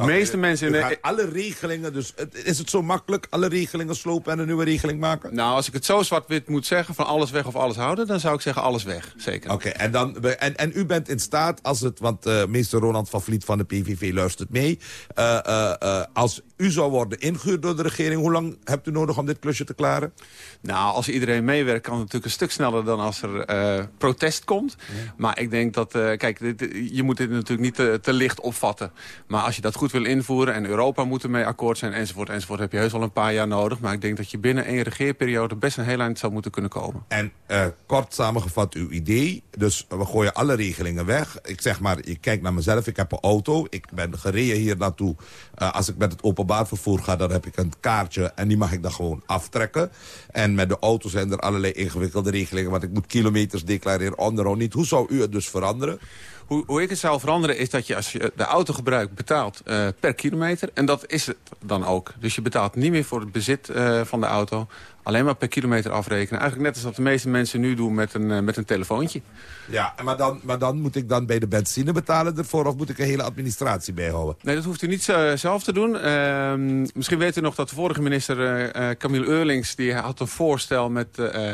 De meeste u- mensen... in de- alle regelingen, dus het- is het zo makkelijk... alle regelingen slopen en een nieuwe regeling maken? Nou, als ik het zo zwart-wit moet zeggen, van alles weg of alles houden... dan zou ik zeggen alles weg, zeker. Oké, en, dan en, en u bent in staat, als het, want eh, meester Ronald van Vliet van de PVV luistert mee... eh, eh, eh, als u zou worden ingehuurd door de regering... hoe lang hebt u nodig om dit klusje te klaren? Nou, als iedereen meewerkt kan het natuurlijk een stuk sneller dan als er eh, protest komt. Maar ik denk dat, eh, kijk, dit- je moet dit natuurlijk niet te, te licht opvatten. Maar als je dat goed wil invoeren en Europa moet ermee akkoord zijn enzovoort, enzovoort, heb je heus wel een paar jaar nodig. Maar ik denk dat je binnen één regeerperiode best een heel eind zou moeten kunnen komen. En eh, kort samengevat uw idee. Dus we gooien alle regelingen weg. Ik zeg maar, ik kijk naar mezelf. Ik heb een auto. Ik ben gereden hier naartoe. Als ik met het openbaar vervoer ga, dan heb ik een kaartje. En die mag ik dan gewoon aftrekken. En met de auto zijn er allerlei ingewikkelde regelingen. Want ik moet kilometers declareren, onderhoud niet. Hoe zou u het dus veranderen? Hoe, hoe ik het zou veranderen is dat je als je de auto gebruikt betaalt eh, per kilometer. En dat is het dan ook. Dus je betaalt niet meer voor het bezit eh, van de auto. Alleen maar per kilometer afrekenen. Eigenlijk net als wat de meeste mensen nu doen met een, eh, met een telefoontje. Ja, maar dan, maar dan moet ik dan bij de benzine betalen ervoor... of moet ik een hele administratie bijhouden? Nee, dat hoeft u niet eh, zelf te doen. Ehm, misschien weet u nog dat de vorige minister eh, Camille Eurlings... die had een voorstel met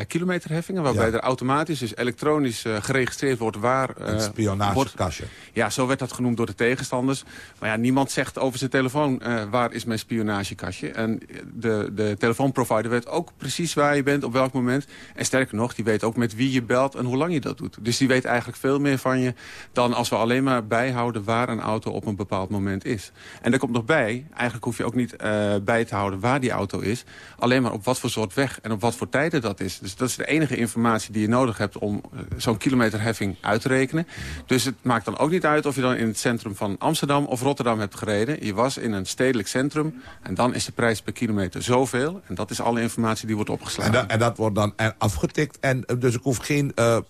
kilometerheffingen... waarbij Ja. er automatisch, dus elektronisch geregistreerd wordt waar... Een spionagekastje. Ja, zo werd dat genoemd door de tegenstanders. Maar ja, niemand zegt over zijn telefoon... waar is mijn spionagekastje? En de, de telefoonprovider weet ook precies waar je bent, op welk moment. En sterker nog, die weet ook met wie je belt en hoe lang je dat doet. Dus die weet eigenlijk veel meer van je... dan als we alleen maar bijhouden waar een auto op een bepaald moment is. En daar komt nog bij, eigenlijk hoef je ook niet eh, bij te houden waar die auto is. Alleen maar op wat voor soort weg en op wat voor tijden dat is. Dus dat is de enige informatie die je nodig hebt om eh, zo'n kilometerheffing uit te rekenen. Dus het maakt dan ook niet uit of je dan in het centrum van Amsterdam of Rotterdam hebt gereden. Je was in een stedelijk centrum en dan is de prijs per kilometer zoveel. En dat is alle informatie die wordt En, opgeslagen. dat- en dat wordt dan afgetikt. En, eh, dus ik hoef geen eh, eh,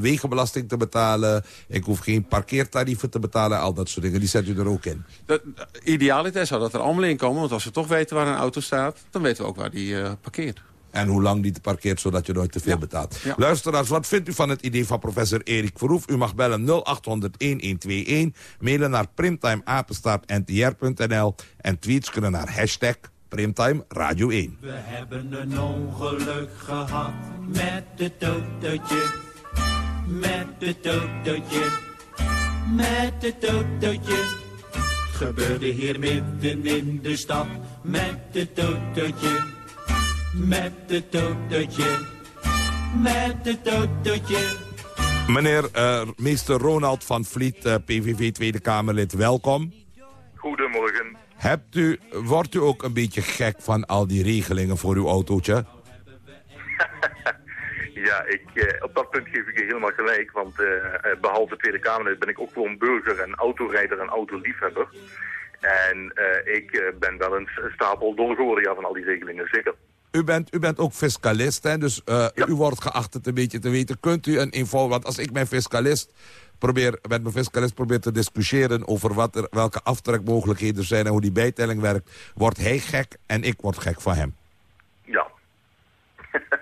wegenbelasting te betalen. Ik hoef geen parkeertarieven te betalen. Al dat soort dingen. Die zet u er ook in. Dat, idealiter zou dat er allemaal in komen. Want als we toch weten waar een auto staat, dan weten we ook waar die parkeert. En hoe lang die te parkeert, zodat je nooit te veel betaalt. Luisteraars, wat vindt u van het idee van professor Erik Verhoef? U mag bellen 0800-1121, mailen naar primtimeapenstaartntr.nl en tweets kunnen naar hashtag Primtime Radio 1. We hebben een ongeluk gehad met het autootje. Met het autootje. Met het autootje. Het gebeurde hier midden in de stad. Met het autootje. Met het autootje. Met het autootje. Meneer eh, meester Ronald van Vliet, eh, PVV Tweede Kamerlid, welkom. Goedemorgen. Hebt u, wordt u ook een beetje gek van al die regelingen voor uw autootje? (laughs) Ja, ik, eh, op dat punt geef ik je helemaal gelijk. Want eh, eh, behalve Tweede Kamerlid ben ik ook gewoon burger en autorijder en autoliefhebber. En eh, ik eh, ben wel een stapel dol geworden ja, van al die regelingen, zeker. U bent, u bent ook fiscalist, hè? dus eh, u wordt geacht het een beetje te weten. Kunt u een info, want als ik mijn fiscalist probeer, met mijn fiscalist probeer te discussiëren over wat er, welke aftrekmogelijkheden er zijn en hoe die bijtelling werkt, wordt hij gek en ik word gek van hem. Ja.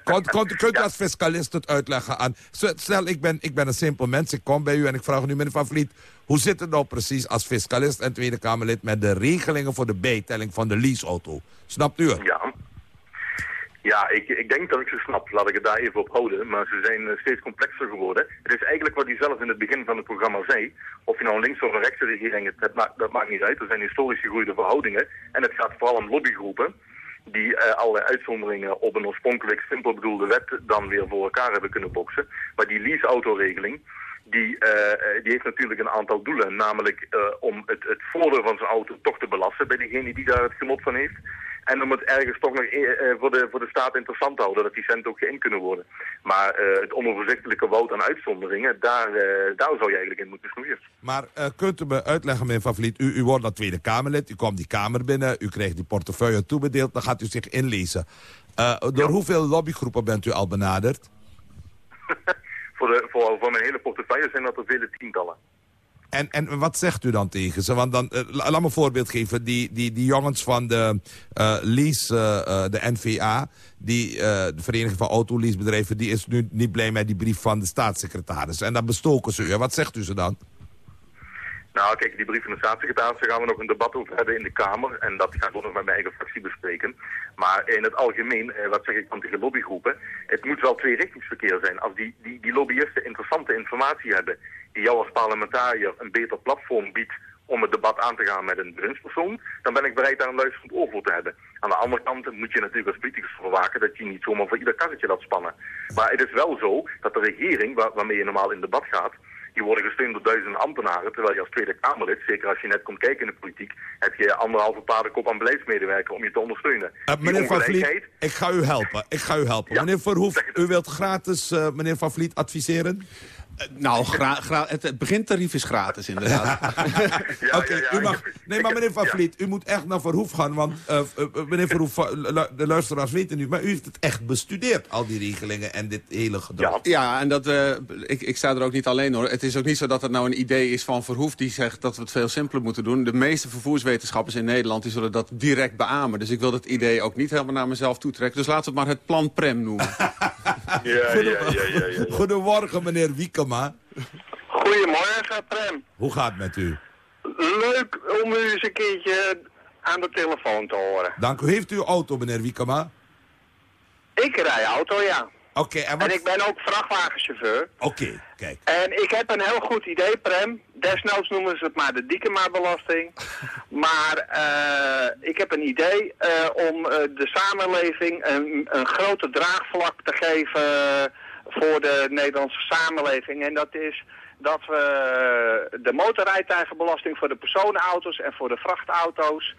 Kunt, kunt, (laughs) kunt u als fiscalist het uitleggen aan... Stel, ik ben, ik ben een simpel mens, ik kom bij u en ik vraag nu, meneer Van Vliet... hoe zit het nou precies als fiscalist en Tweede Kamerlid... met de regelingen voor de bijtelling van de leaseauto? Snapt u het? Ja. Ja, ik, ik denk dat ik ze snap. Laat ik het daar even op houden. Maar ze zijn eh, steeds complexer geworden. Het is eigenlijk wat hij zelf in het begin van het programma zei. Of je nou een links- of een rechtse regering hebt, dat maakt, dat maakt niet uit. Er zijn historisch gegroeide verhoudingen. En het gaat vooral om lobbygroepen die uh, allerlei uitzonderingen op een oorspronkelijk simpel bedoelde wet dan weer voor elkaar hebben kunnen boksen. Maar die lease-autoregeling, die, uh, die heeft natuurlijk een aantal doelen. Namelijk uh, om het, het voordeel van zijn auto toch te belasten bij degene die daar het genot van heeft. En om het ergens toch nog uh, voor, de, voor de staat interessant te houden, dat die centen ook geïnd kunnen worden. Maar uh, het onoverzichtelijke woud aan uitzonderingen, daar, uh, daar zou je eigenlijk in moeten snoeien. Maar kunt u me uitleggen, meneer Van Vliet, u, u wordt dan Tweede Kamerlid, u komt die Kamer binnen, u krijgt die portefeuille toebedeeld, dan gaat u zich inlezen. door ja. hoeveel lobbygroepen bent u al benaderd? (laughs) voor, de, voor, voor mijn hele portefeuille zijn dat er vele tientallen. En, en wat zegt u dan tegen ze? Want dan, uh, laat me een voorbeeld geven. Die, die, die jongens van de uh, lease, uh, de NVA, die, de Vereniging van Autoleasebedrijven, die is nu niet blij met die brief van de staatssecretaris. En dan bestoken ze u. Wat zegt u ze dan? Nou, kijk, die brief van de staatssecretaris, daar gaan we nog een debat over hebben in de Kamer. En dat ga ik ook nog met mijn eigen fractie bespreken. Maar in het algemeen, eh, wat zeg ik dan tegen lobbygroepen, het moet wel tweerichtingsverkeer zijn. Als die, die, die lobbyisten interessante informatie hebben, die jou als parlementariër een beter platform biedt om het debat aan te gaan met een bewindspersoon, dan ben ik bereid daar een luisterend oor voor te hebben. Aan de andere kant moet je natuurlijk als politicus verwaken dat je niet zomaar voor ieder karretje laat spannen. Maar het is wel zo dat de regering, waar, waarmee je normaal in debat gaat, die worden gesteund door duizenden ambtenaren, terwijl je als Tweede Kamerlid, zeker als je net komt kijken in de politiek, heb je anderhalve paardenkop aan beleidsmedewerker om je te ondersteunen. Uh, meneer Van Vliet, ik ga u helpen. Ik ga u helpen. Ja, meneer Verhoef, u wilt gratis uh, meneer Van Vliet adviseren? Nou, gra gra het begintarief is gratis, inderdaad. ja, (laughs) Oké, okay, ja, Nee, maar meneer Van Vliet, u moet echt naar Verhoef gaan. Want uh, uh, meneer Verhoef, de luisteraars weten nu... maar u heeft het echt bestudeerd, al die regelingen en dit hele gedrag. Ja, en dat, uh, ik, ik sta er ook niet alleen hoor. Het is ook niet zo dat het nou een idee is van Verhoef... die zegt dat we het veel simpeler moeten doen. De meeste vervoerswetenschappers in Nederland die zullen dat direct beamen. Dus ik wil dat idee ook niet helemaal naar mezelf toetrekken. Dus laten we het maar het plan Prem noemen. (laughs) ja, ja, ja, ja, ja. Goedemorgen, meneer Wiekema. Goedemorgen, Prem. Hoe gaat het met u? Leuk om u eens een keertje aan de telefoon te horen. Dank u. Heeft u auto, meneer Wiekema? Ik rij auto, ja. Oké, okay, en, wat... en ik ben ook vrachtwagenchauffeur. Oké, okay, kijk. En ik heb een heel goed idee, Prem. Desnoods noemen ze het maar de Diekema-belasting. maar uh, ik heb een idee uh, om uh, de samenleving een, een grote draagvlak te geven voor de Nederlandse samenleving. En dat is dat we de motorrijtuigenbelasting voor de personenauto's en voor de vrachtauto's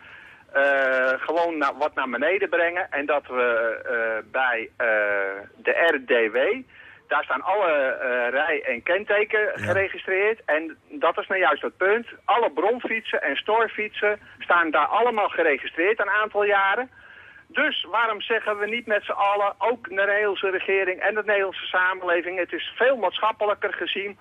uh, gewoon na, wat naar beneden brengen. En dat we uh, bij uh, de RDW, daar staan alle rij- en kenteken ja. geregistreerd. En dat is nou juist het punt. Alle bronfietsen en stoorfietsen staan daar allemaal geregistreerd een aantal jaren. Dus waarom zeggen we niet met z'n allen, ook de Nederlandse regering en de Nederlandse samenleving... het is veel maatschappelijker gezien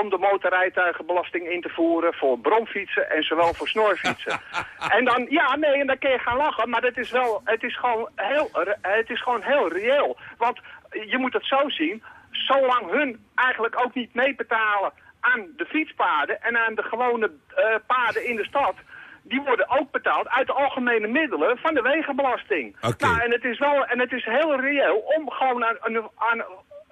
om de motorrijtuigenbelasting in te voeren voor bromfietsen en zowel voor snorfietsen. (laughs) en dan, ja, nee, en dan kun je gaan lachen, maar het is wel, het is gewoon heel, het is gewoon heel reëel. Want je moet het zo zien, zolang hun eigenlijk ook niet meebetalen aan de fietspaden en aan de gewone uh, paden in de stad die worden ook betaald uit de algemene middelen van de wegenbelasting. Okay. Nou, en het is wel, en het is heel reëel om gewoon aan, aan,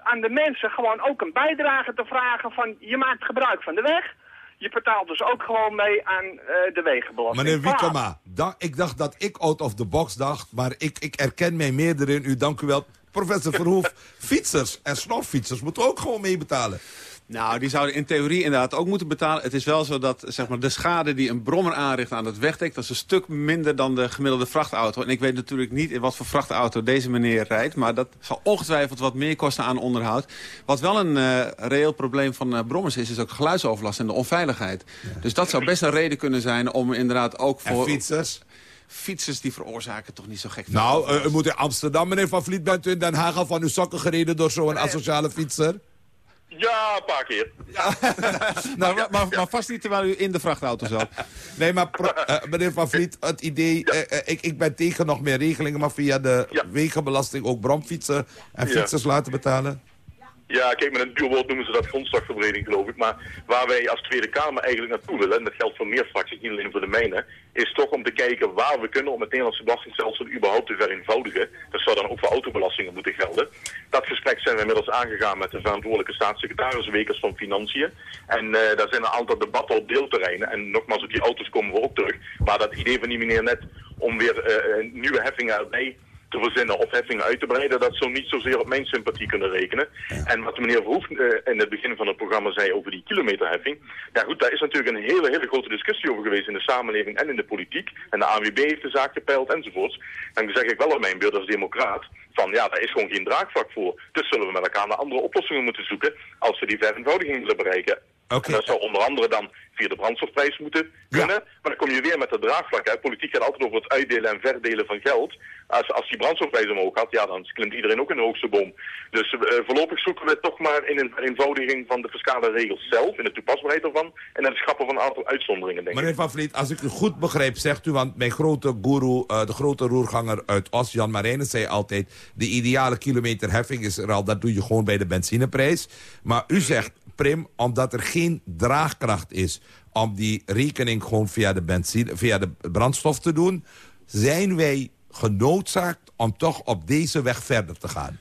aan, de mensen gewoon ook een bijdrage te vragen van je maakt gebruik van de weg. Je betaalt dus ook gewoon mee aan uh, de wegenbelasting. Meneer Wiekema, ik dacht dat ik out of the box dacht, maar ik, ik erken mij meer in u. Dank u wel. Professor Verhoef, (laughs) fietsers en snorfietsers moeten ook gewoon meebetalen. Nou, die zouden in theorie inderdaad ook moeten betalen. Het is wel zo dat zeg maar, de schade die een brommer aanricht aan het wegdek... dat is een stuk minder dan de gemiddelde vrachtauto. En ik weet natuurlijk niet in wat voor vrachtauto deze meneer rijdt... maar dat zal ongetwijfeld wat meer kosten aan onderhoud. Wat wel een uh, reëel probleem van uh, brommers is, is ook geluidsoverlast en de onveiligheid. Ja. Dus dat zou best een reden kunnen zijn om inderdaad ook voor... En fietsers? Fietsers die veroorzaken toch niet zo gek. Nou, uh, u moet in Amsterdam, meneer Van Vliet, bent u in Den Haag al van uw sokken gereden door zo'n asociale fietser? Ja, een paar keer. Ja. (laughs) nou, maar, maar, maar, vast niet terwijl u in de vrachtauto zat. nee, maar uh, meneer Van Vliet, het idee... Ja. Uh, uh, ik, ik ben tegen nog meer regelingen... maar via de ja. wegenbelasting ook bromfietsen en fietsers laten betalen? Ja, kijk, met een duur woord noemen ze dat grondslagverbreding, geloof ik. Maar waar wij als Tweede Kamer eigenlijk naartoe willen, en dat geldt voor meer fracties, niet alleen voor de mijne, is toch om te kijken waar we kunnen om het Nederlandse belastingstelsel überhaupt te vereenvoudigen. Dat zou dan ook voor autobelastingen moeten gelden. Dat gesprek zijn we inmiddels aangegaan met de verantwoordelijke staatssecretaris Wekers van Financiën. En uh, daar zijn een aantal debatten op deelterreinen. En nogmaals, op die auto's komen we ook terug. Maar dat idee van die meneer net om weer uh, nieuwe heffingen erbij te verzinnen of heffingen uit te breiden, dat zou niet zozeer op mijn sympathie kunnen rekenen. En wat de meneer Verhoef uh, in het begin van het programma zei over die kilometerheffing, ja goed, daar is natuurlijk een hele, hele grote discussie over geweest in de samenleving en in de politiek. En de AWB heeft de zaak gepeild enzovoorts. En dan zeg ik wel op mijn beeld als democraat, van ja, daar is gewoon geen draagvlak voor. Dus zullen we met elkaar naar andere oplossingen moeten zoeken als we die vereenvoudiging willen bereiken. Okay. En dat zou onder andere dan via de brandstofprijs moeten kunnen. Maar dan kom je weer met de draagvlak. Hè. Politiek gaat altijd over het uitdelen en verdelen van geld. Als, als die brandstofprijs omhoog gaat, ja, dan klimt iedereen ook in de hoogste boom. Dus uh, voorlopig zoeken we toch maar in een vereenvoudiging van de fiscale regels zelf, in de toepasbaarheid ervan, en het schrappen van een aantal uitzonderingen, denk Meneer. Van Vliet, als ik u goed begrijp, zegt u, want mijn grote guru, uh, de grote roerganger uit Os, Jan Marijnen, zei altijd, de ideale kilometerheffing is er al, dat doe je gewoon bij de benzineprijs. Maar u zegt, Prim, omdat er geen draagkracht is om die rekening gewoon via de, benzine, via de brandstof te doen... zijn wij genoodzaakt om toch op deze weg verder te gaan.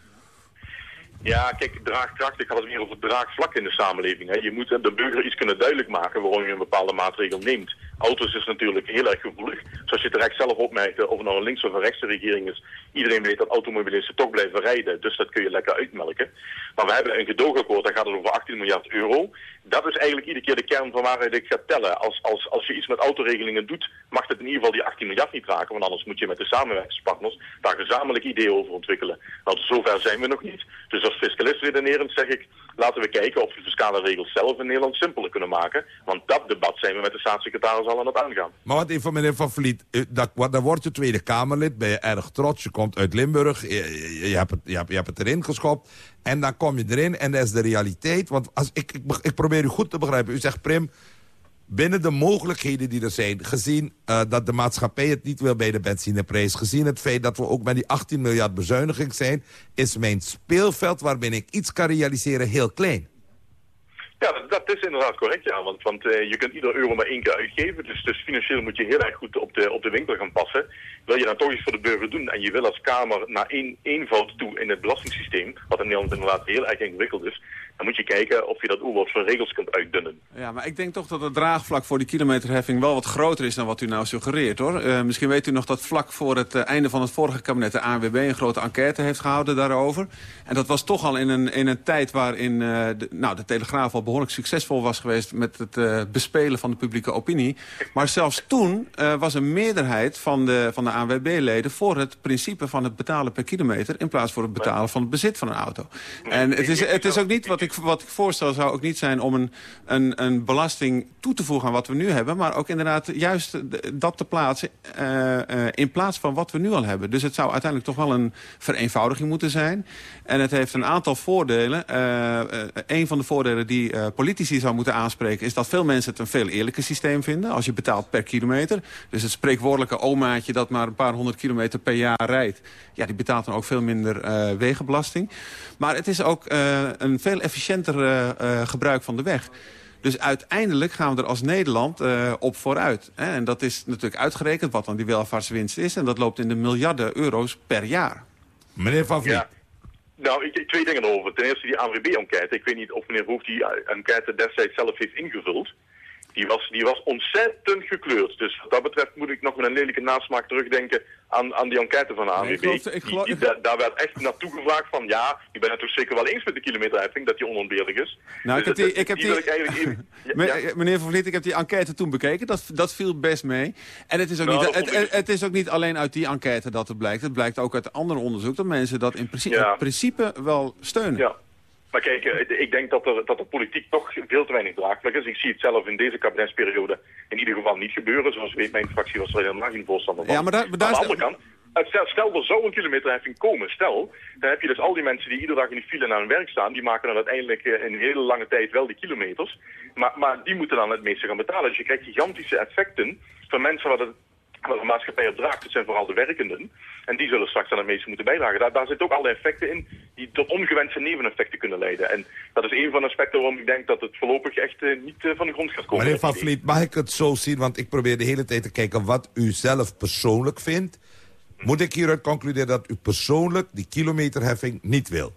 Ja, kijk, draagkracht, ik had het meer over draagvlak in de samenleving. Hè. Je moet de burger iets kunnen duidelijk maken waarom je een bepaalde maatregel neemt. Auto's is natuurlijk heel erg gevoelig. Zoals je terecht zelf opmerkte, of het nou een links- of een rechtse regering is. Iedereen weet dat automobilisten toch blijven rijden, dus dat kun je lekker uitmelken. Maar we hebben een gedoogakkoord, daar gaat het over 18 miljard euro. Dat is eigenlijk iedere keer de kern van waaruit ik ga tellen. Als, als, als je iets met autoregelingen doet, mag het in ieder geval die 18 miljard niet raken. Want anders moet je met de samenwerkingspartners daar gezamenlijk ideeën over ontwikkelen. Nou, zover zijn we nog niet. Dus als fiscalist redenerend zeg ik, laten we kijken of we fiscale regels zelf in Nederland simpeler kunnen maken. Want dat debat zijn we met de staatssecretaris al aan het aangaan. Maar wat even, meneer Van Vliet, dan wordt je Tweede Kamerlid, ben je erg trots, je komt uit Limburg, je, je, hebt, het, je, hebt, je hebt het erin geschopt. En dan kom je erin en dat is de realiteit. Want als, ik, ik, ik probeer u goed te begrijpen. U zegt, Prim, binnen de mogelijkheden die er zijn... gezien uh, dat de maatschappij het niet wil bij de benzineprijs... gezien het feit dat we ook met die 18 miljard bezuiniging zijn... is mijn speelveld waarbinnen ik iets kan realiseren heel klein. Ja, dat, is inderdaad correct, ja. Want, want uh, je kunt ieder euro maar één keer uitgeven. Dus, dus financieel moet je heel erg goed op de, op de winkel gaan passen. Wil je dan toch iets voor de burger doen en je wil als Kamer naar één eenvoud toe in het belastingssysteem... wat in Nederland inderdaad heel erg ingewikkeld is... dan moet je kijken of je dat oerwoord van regels kunt uitdunnen. Ja, maar ik denk toch dat het draagvlak voor die kilometerheffing wel wat groter is dan wat u nou suggereert, hoor. Uh, misschien weet u nog dat vlak voor het uh, einde van het vorige kabinet... de ANWB een grote enquête heeft gehouden daarover. En dat was toch al in een, in een tijd waarin uh, de, nou, de Telegraaf al behoorlijk succesvol was geweest... met het bespelen van de publieke opinie. Maar zelfs toen was een meerderheid van de, van de ANWB-leden... voor het principe van het betalen per kilometer... in plaats voor het betalen van het bezit van een auto. En het is, het is ook niet, wat ik, wat ik voorstel zou ook niet zijn... om een, een, een belasting toe te voegen aan wat we nu hebben... maar ook inderdaad juist dat te plaatsen... Uh, uh, in plaats van wat we nu al hebben. Dus het zou uiteindelijk toch wel een vereenvoudiging moeten zijn. En het heeft een aantal voordelen. Uh, een van de voordelen die politici zou moeten aanspreken... is dat veel mensen het een veel eerlijker systeem vinden... als je betaalt per kilometer. Dus het spreekwoordelijke omaatje dat maar een paar honderd kilometer per jaar rijdt... ja, die betaalt dan ook veel minder wegenbelasting. Maar het is ook een veel efficiënter uh, gebruik van de weg. Dus uiteindelijk gaan we er als Nederland uh, op vooruit. Hè? En dat is natuurlijk uitgerekend wat dan die welvaartswinst is. En dat loopt in de miljarden euro's per jaar. Meneer Van Vliet. Ja. Nou, ik, twee dingen over. Ten eerste die ANWB-enquête. Ik weet niet of meneer Hoef die enquête destijds zelf heeft ingevuld. Die was, die was ontzettend gekleurd. Dus wat dat betreft moet ik nog met een lelijke nasmaak terugdenken aan, aan die enquête van de ANWB. Nee, ik geloof, ik geloof, die, die, da, daar werd echt naartoe gevraagd van ja, je bent het toch zeker wel eens met de kilometerheffing dat die onontbeerlijk is. Nou, dus ik heb die, ik heb die, (laughs) ja. meneer Van Vliet, ik heb die enquête toen bekeken. Dat, dat viel best mee. En het is, ook Nou, niet, het, het, het is ook niet alleen uit die enquête dat het blijkt. Het blijkt ook uit ander onderzoek dat mensen dat in principe, Ja. in principe wel steunen. Ja. Maar kijk, eh, ik denk dat er, dat de politiek toch veel te weinig draagvlak is. Ik zie het zelf in deze kabinetsperiode in ieder geval niet gebeuren. Zoals weet, mijn fractie was er helemaal geen voorstander van. Ja, maar daar- maar daar Aan de andere kant, stel, stel er zou een kilometerheffing komen, stel, dan heb je dus al die mensen die iedere dag in die file naar hun werk staan, die maken dan uiteindelijk eh, in een hele lange tijd wel die kilometers. Maar, maar die moeten dan het meeste gaan betalen. Dus je krijgt gigantische effecten voor mensen waar het waar de maatschappij op draagt, dat zijn vooral de werkenden. En die zullen straks aan het meeste moeten bijdragen. Daar, daar zitten ook alle effecten in die tot ongewenste neveneffecten kunnen leiden. En dat is een van de aspecten waarom ik denk dat het voorlopig echt eh, niet eh, van de grond gaat komen. Meneer Van Vliet, mag ik het zo zien? Want ik probeer de hele tijd te kijken wat u zelf persoonlijk vindt. Moet ik hieruit concluderen dat u persoonlijk die kilometerheffing niet wil?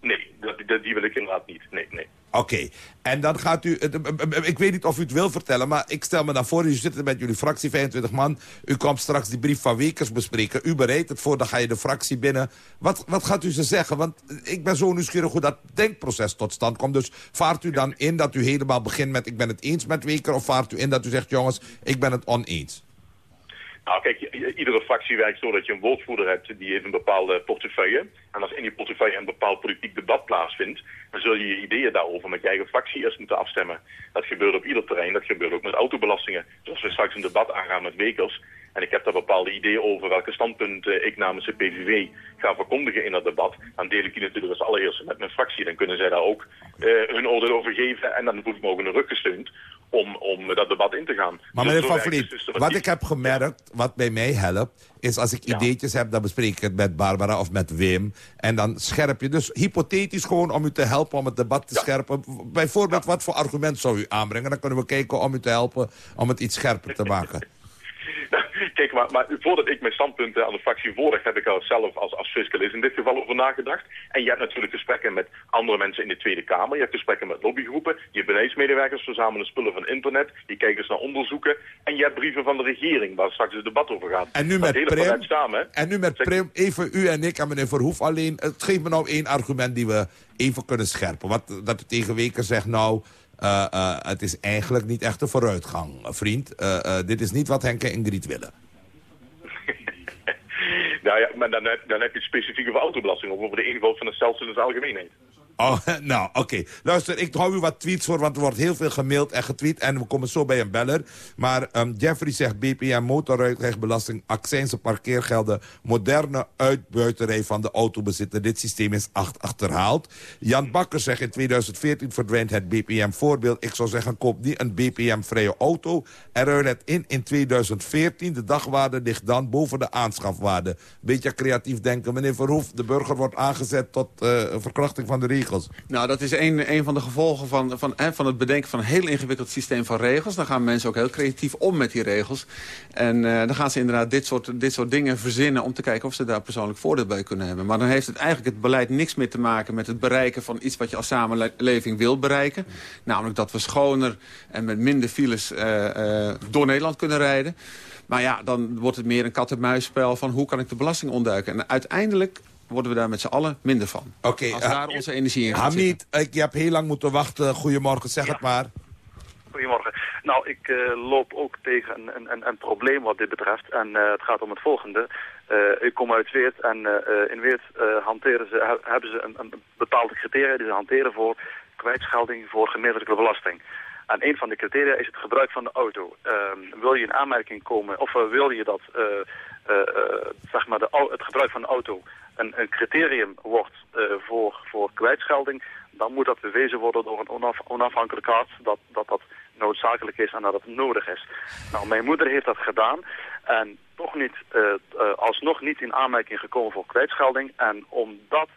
Nee, dat, dat- die wil ik inderdaad niet. Nee, nee. Oké, en dan gaat u... het- eh, eh, Ik weet niet of u het wil vertellen, maar ik stel me dan voor... u zit met jullie fractie, 25 man. U komt straks die brief van Wekers bespreken. U bereidt het voor, dan ga je de fractie binnen. Wat, wat gaat u ze zeggen? Want ik ben zo nieuwsgierig hoe dat denkproces tot stand komt. Dus vaart u dan in dat u helemaal begint met... ik ben het eens met Weker... of vaart u in dat u zegt, jongens, ik ben het oneens? Nou, kijk, iedere fractie werkt zo dat je een woordvoerder hebt die heeft een bepaalde portefeuille. En als in die portefeuille een bepaald politiek debat plaatsvindt, dan zul je je ideeën daarover met je eigen fractie eerst moeten afstemmen. Dat gebeurt op ieder terrein, dat gebeurt ook met autobelastingen. Dus als we straks een debat aangaan met Wekers, en ik heb daar bepaalde ideeën over welke standpunten ik namens de PVV ga verkondigen in dat debat, dan deel ik die natuurlijk als allereerste met mijn fractie. Dan kunnen zij daar ook eh, hun oordeel over geven en dan voel ik me ook in de rug gesteund om, om dat debat in te gaan. Maar Dus meneer Van Vliet, wat ik heb gemerkt, wat bij mij helpt... is als ik ideetjes heb, dan bespreek ik het met Barbara of met Wim. En dan scherp je dus hypothetisch gewoon om u te helpen om het debat te scherpen. Bijvoorbeeld, wat voor argument zou u aanbrengen? Dan kunnen we kijken om u te helpen om het iets scherper te (laughs) maken. Kijk, maar, maar voordat ik mijn standpunten aan de fractie voorleg, heb ik er zelf als, als fiscalist in dit geval over nagedacht. En je hebt natuurlijk gesprekken met andere mensen in de Tweede Kamer. Je hebt gesprekken met lobbygroepen. Je beleidsmedewerkers verzamelen spullen van internet. Die kijken eens naar onderzoeken. En je hebt brieven van de regering, waar straks het debat over gaat. En nu met hele Prim, palet samen. en nu met Prim, even u en ik en meneer Verhoef alleen. Het geeft me nou één argument die we even kunnen scherpen. Wat, dat u tegen weken zegt, nou, eh, eh, het is eigenlijk niet echt een vooruitgang, vriend. Eh, eh, dit is niet wat Henk en Ingrid willen. Ja, maar dan heb, dan heb je het specifiek over autobelasting. Of over de invoud van het stelsel in zijn algemeenheid. Oh, (laughs) nou, oké. Luister, ik hou u wat tweets voor, want er wordt heel veel gemaild en getweet. En we komen zo bij een beller. Maar ehm, Jeffrey zegt BPM, motorrijbelasting, accijnse parkeergelden... moderne uitbuiterij van de autobezitter. Dit systeem is acht achterhaald. Jan Bakker zegt in 2014 verdwijnt het BPM-voorbeeld. Ik zou zeggen, koop niet een BPM-vrije auto... en ruil het in in 2014. De dagwaarde ligt dan boven de aanschafwaarde. Beetje creatief denken. Meneer Verhoef, de burger wordt aangezet tot eh, verkrachting van de Nou, dat is een, een van de gevolgen van, van, van het bedenken van een heel ingewikkeld systeem van regels. Dan gaan mensen ook heel creatief om met die regels. En eh, dan gaan ze inderdaad dit soort, dit soort dingen verzinnen... om te kijken of ze daar persoonlijk voordeel bij kunnen hebben. Maar dan heeft het eigenlijk het beleid niks meer te maken... met het bereiken van iets wat je als samenleving wil bereiken. Namelijk dat we schoner en met minder files eh, eh, door Nederland kunnen rijden. Maar ja, dan wordt het meer een kat-en-muisspel van hoe kan ik de belasting ontduiken. En uiteindelijk worden we daar met z'n allen minder van. Oké, als eh, daar onze energie in gaat. Hamid, ik heb heel lang moeten wachten. Goedemorgen, zeg het maar. Goedemorgen. Nou, ik eh, loop ook tegen een, een, een, een probleem wat dit betreft. En eh, het gaat om het volgende. Eh, ik kom uit Weert en eh, eh, in Weert eh, hanteren ze, he- hebben ze een, een bepaalde criteria die ze hanteren voor kwijtschelding voor gemeentelijke belasting. En een van de criteria is het gebruik van de auto. Ehm, wil je in aanmerking komen, of wil je dat eh, eh, eh, zeg maar de, het gebruik van de auto een, een criterium wordt eh, voor, voor kwijtschelding, dan moet dat bewezen worden door een onaf, onafhankelijke arts dat, dat dat noodzakelijk is en dat het nodig is. Nou, mijn moeder heeft dat gedaan en toch niet, eh, alsnog niet in aanmerking gekomen voor kwijtschelding. En omdat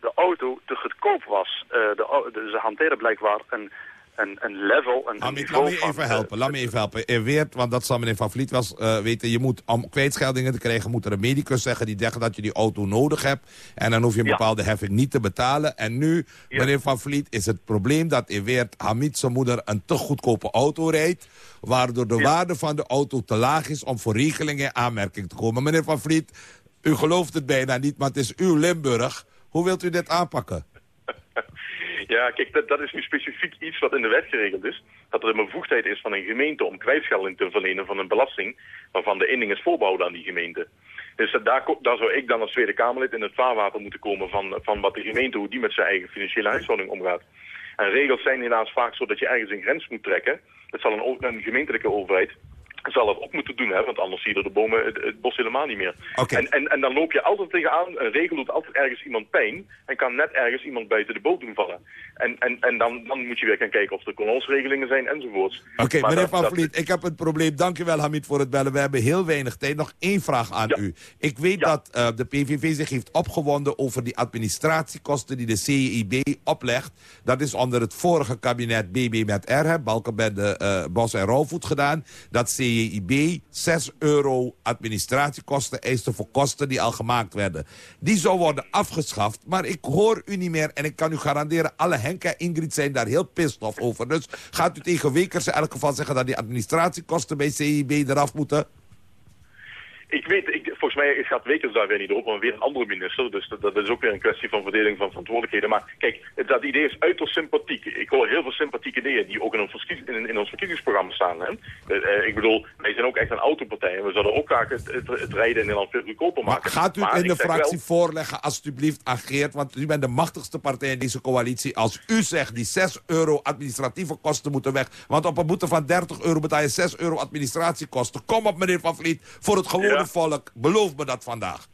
de auto te goedkoop was, de, de, ze hanteren blijkbaar een, een, een level, een, niveau laat me van... even helpen. Laat me even helpen. In Weert, want dat zal meneer Van Vliet wel eh, weten. Je moet, om kwijtscheldingen te krijgen, moet er een medicus zeggen... die zegt dat je die auto nodig hebt. En dan hoef je een bepaalde heffing niet te betalen. En nu, meneer Van Vliet, is het probleem dat in Weert... Hamid zijn moeder een te goedkope auto rijdt... waardoor de waarde van de auto te laag is... om voor regelingen in aanmerking te komen. Meneer Van Vliet, u gelooft het bijna niet, maar het is uw Limburg. Hoe wilt u dit aanpakken? Ja, kijk, dat, dat is nu specifiek iets wat in de wet geregeld is. Dat er een bevoegdheid is van een gemeente om kwijtschelding te verlenen van een belasting... waarvan de inning is voorbouwd aan die gemeente. Dus daar, daar zou ik dan als Tweede Kamerlid in het vaarwater moeten komen van, van wat de gemeente, hoe die met zijn eigen financiële huishouding omgaat. En regels zijn helaas vaak zo dat je ergens een grens moet trekken. Dat zal een gemeentelijke overheid zal het op moeten doen, hè, want anders zie je de bomen het, het bos helemaal niet meer. En, en, en dan loop je altijd tegenaan, een regel doet altijd ergens iemand pijn en kan net ergens iemand buiten de boot doen vallen. En, en, en dan, dan moet je weer gaan kijken of er kolonsregelingen zijn enzovoorts. Oké, Maar meneer Van dat- Vliet, ik heb een probleem. Dank u wel, Hamid, voor het bellen. We hebben heel weinig tijd. Nog één vraag aan u. Ik weet dat eh, de PVV zich heeft opgewonden over die administratiekosten die de CIB oplegt. Dat is onder het vorige kabinet BB met R, hè, Balkenbende, eh Bos en Rauwvoet gedaan. Dat CIB 6 euro administratiekosten eiste voor kosten die al gemaakt werden. Die zou worden afgeschaft, maar ik hoor u niet meer. En ik kan u garanderen, alle Henk en Ingrid zijn daar heel pissed off over. Dus gaat u tegen Wekers in elk geval zeggen dat die administratiekosten bij CIB eraf moeten? Ik weet, ik, volgens mij gaat Wekers daar weer niet op, maar weer een andere minister. Dus dat, dat is ook weer een kwestie van verdeling van verantwoordelijkheden. Maar kijk, dat idee is uiterst sympathiek. Ik hoor heel veel sympathieke ideeën die ook in ons, in, in ons verkiezingsprogramma staan. Hè? Eh, eh, ik bedoel, wij zijn ook echt een autopartij. En we zouden ook graag het, het, het rijden in Nederland veel goedkoper Maar maken. gaat u Maar in de fractie wel- voorleggen, alstublieft, ageert? Want u bent de machtigste partij in deze coalitie. Als u zegt, die 6 euro administratieve kosten moeten weg. Want op een boete van 30 euro betaal je 6 euro administratiekosten. Kom op, meneer Van Vliet, voor het gewone Ja. Volk. Beloof me dat vandaag.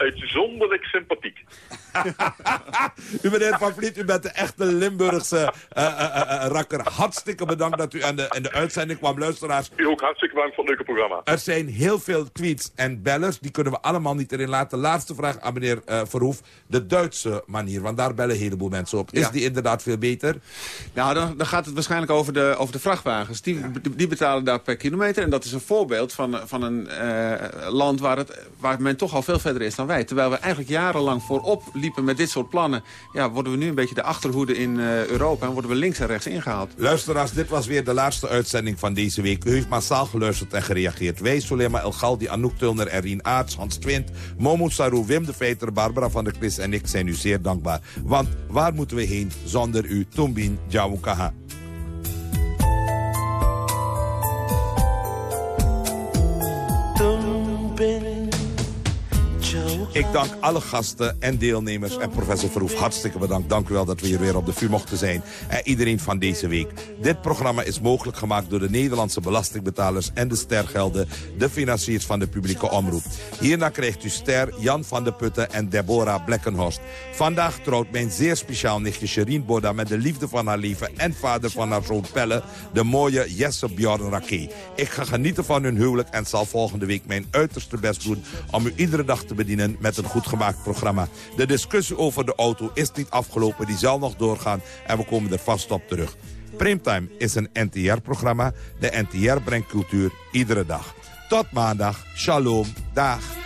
Uitzonderlijk sympathiek. (laughs) U meneer Van Vliet, u bent de echte Limburgse eh, eh, eh, eh, rakker. Hartstikke bedankt dat u aan de, aan de uitzending kwam, luisteraars. U ook hartstikke bedankt voor het leuke programma. Er zijn heel veel tweets en bellers. Die kunnen we allemaal niet erin laten. Laatste vraag aan meneer eh, Verhoef. De Duitse manier, want daar bellen een heleboel mensen op. Is Ja. die inderdaad veel beter? Nou, dan, dan gaat het waarschijnlijk over de, over de vrachtwagens. Die, die betalen daar per kilometer. En dat is een voorbeeld van, van een eh, land waar, het, waar men toch al veel verder is dan wij. Terwijl we eigenlijk jarenlang voorop liepen met dit soort plannen... Ja, worden we nu een beetje de achterhoede in eh, Europa... en worden we links en rechts ingehaald. Luisteraars, dit was weer de laatste uitzending van deze week. U heeft massaal geluisterd en gereageerd. Wij, Solema El Galdi, Anouk Tulner, Erin Aarts, Hans Twint... Momo Sarou, Wim de Veter, Barbara van der Klis en ik zijn u zeer dankbaar. Want waar moeten we heen zonder u? Tumbin Jawukaha. Ik dank alle gasten en deelnemers en professor Verhoef hartstikke bedankt. Dank u wel dat we hier weer op de vuur mochten zijn. En iedereen van deze week. Dit programma is mogelijk gemaakt door de Nederlandse belastingbetalers en de stergelden, de financiers van de publieke omroep. Hierna krijgt u ster Jan van de Putten en Deborah Blekkenhorst. Vandaag trouwt mijn zeer speciaal nichtje Sherine Boda met de liefde van haar leven en vader van haar zoon Pelle, de mooie Jesse Bjorn Raké. Ik ga genieten van hun huwelijk en zal volgende week mijn uiterste best doen om u iedere dag te bedienen met een goed gemaakt programma. De discussie over de auto is niet afgelopen, die zal nog doorgaan en we komen er vast op terug. Primetime is een NTR-programma. De NTR brengt cultuur iedere dag. Tot maandag. Shalom. Dag.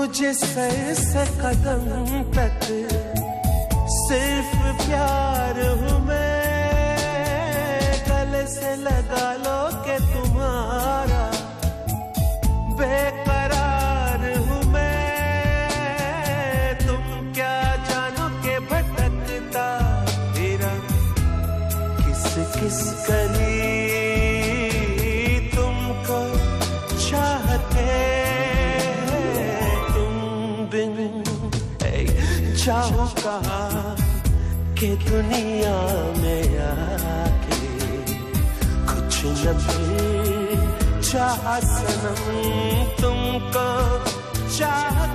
मुझे sir से कदम तक, सिर्फ़ प्यार हूँ मैं। गले से लगा लो के तुम्हारा, बेकरार हूँ मैं। तुम क्या जानो के भटकता तेरा किस किस गली कहा कि दुनिया में आके कुछ न भी चाह सनम तुमको चाह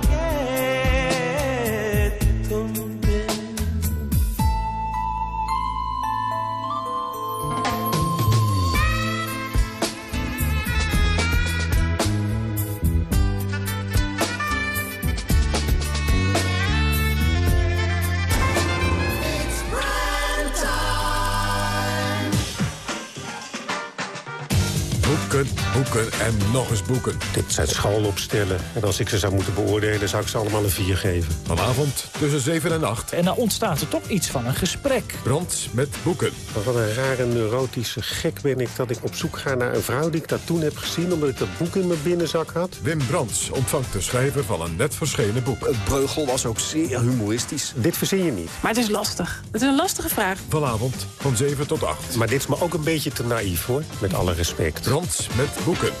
Boeken, en nog eens boeken. Dit zijn schoolopstellen. En als ik ze zou moeten beoordelen, zou ik ze allemaal een 4 geven. Vanavond tussen 7 en 8. En dan ontstaat er toch iets van een gesprek. Brand met boeken. Wat een rare neurotische gek ben ik dat ik op zoek ga naar een vrouw die ik dat toen heb gezien... omdat ik dat boek in mijn binnenzak had. Wim Brands ontvangt de schrijver van een net verschenen boek. Het breugel was ook zeer humoristisch. Dit verzin je niet. Maar het is lastig. Het is een lastige vraag. Vanavond van 7 tot 8. Maar dit is me ook een beetje te naïef, hoor. Met alle respect. Brands met boeken.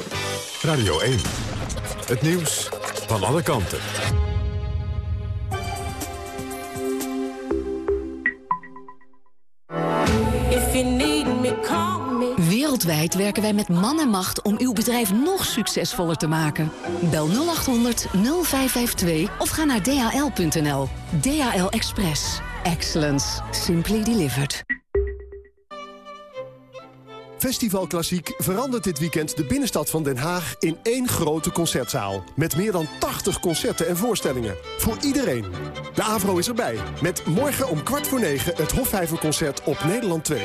Radio 1. Het nieuws van alle kanten. you need me, call me. Wereldwijd werken wij met man en macht om uw bedrijf nog succesvoller te maken. Bel 0800 0552 of ga naar dhl.nl. DHL Express. Excellence. Simply delivered. Festival Klassiek verandert dit weekend de binnenstad van Den Haag in één grote concertzaal. Met meer dan 80 concerten en voorstellingen. Voor iedereen. De AVRO is erbij. Met morgen om kwart voor negen het Hofvijverconcert op Nederland 2.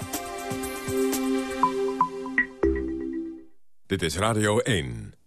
Dit is Radio 1.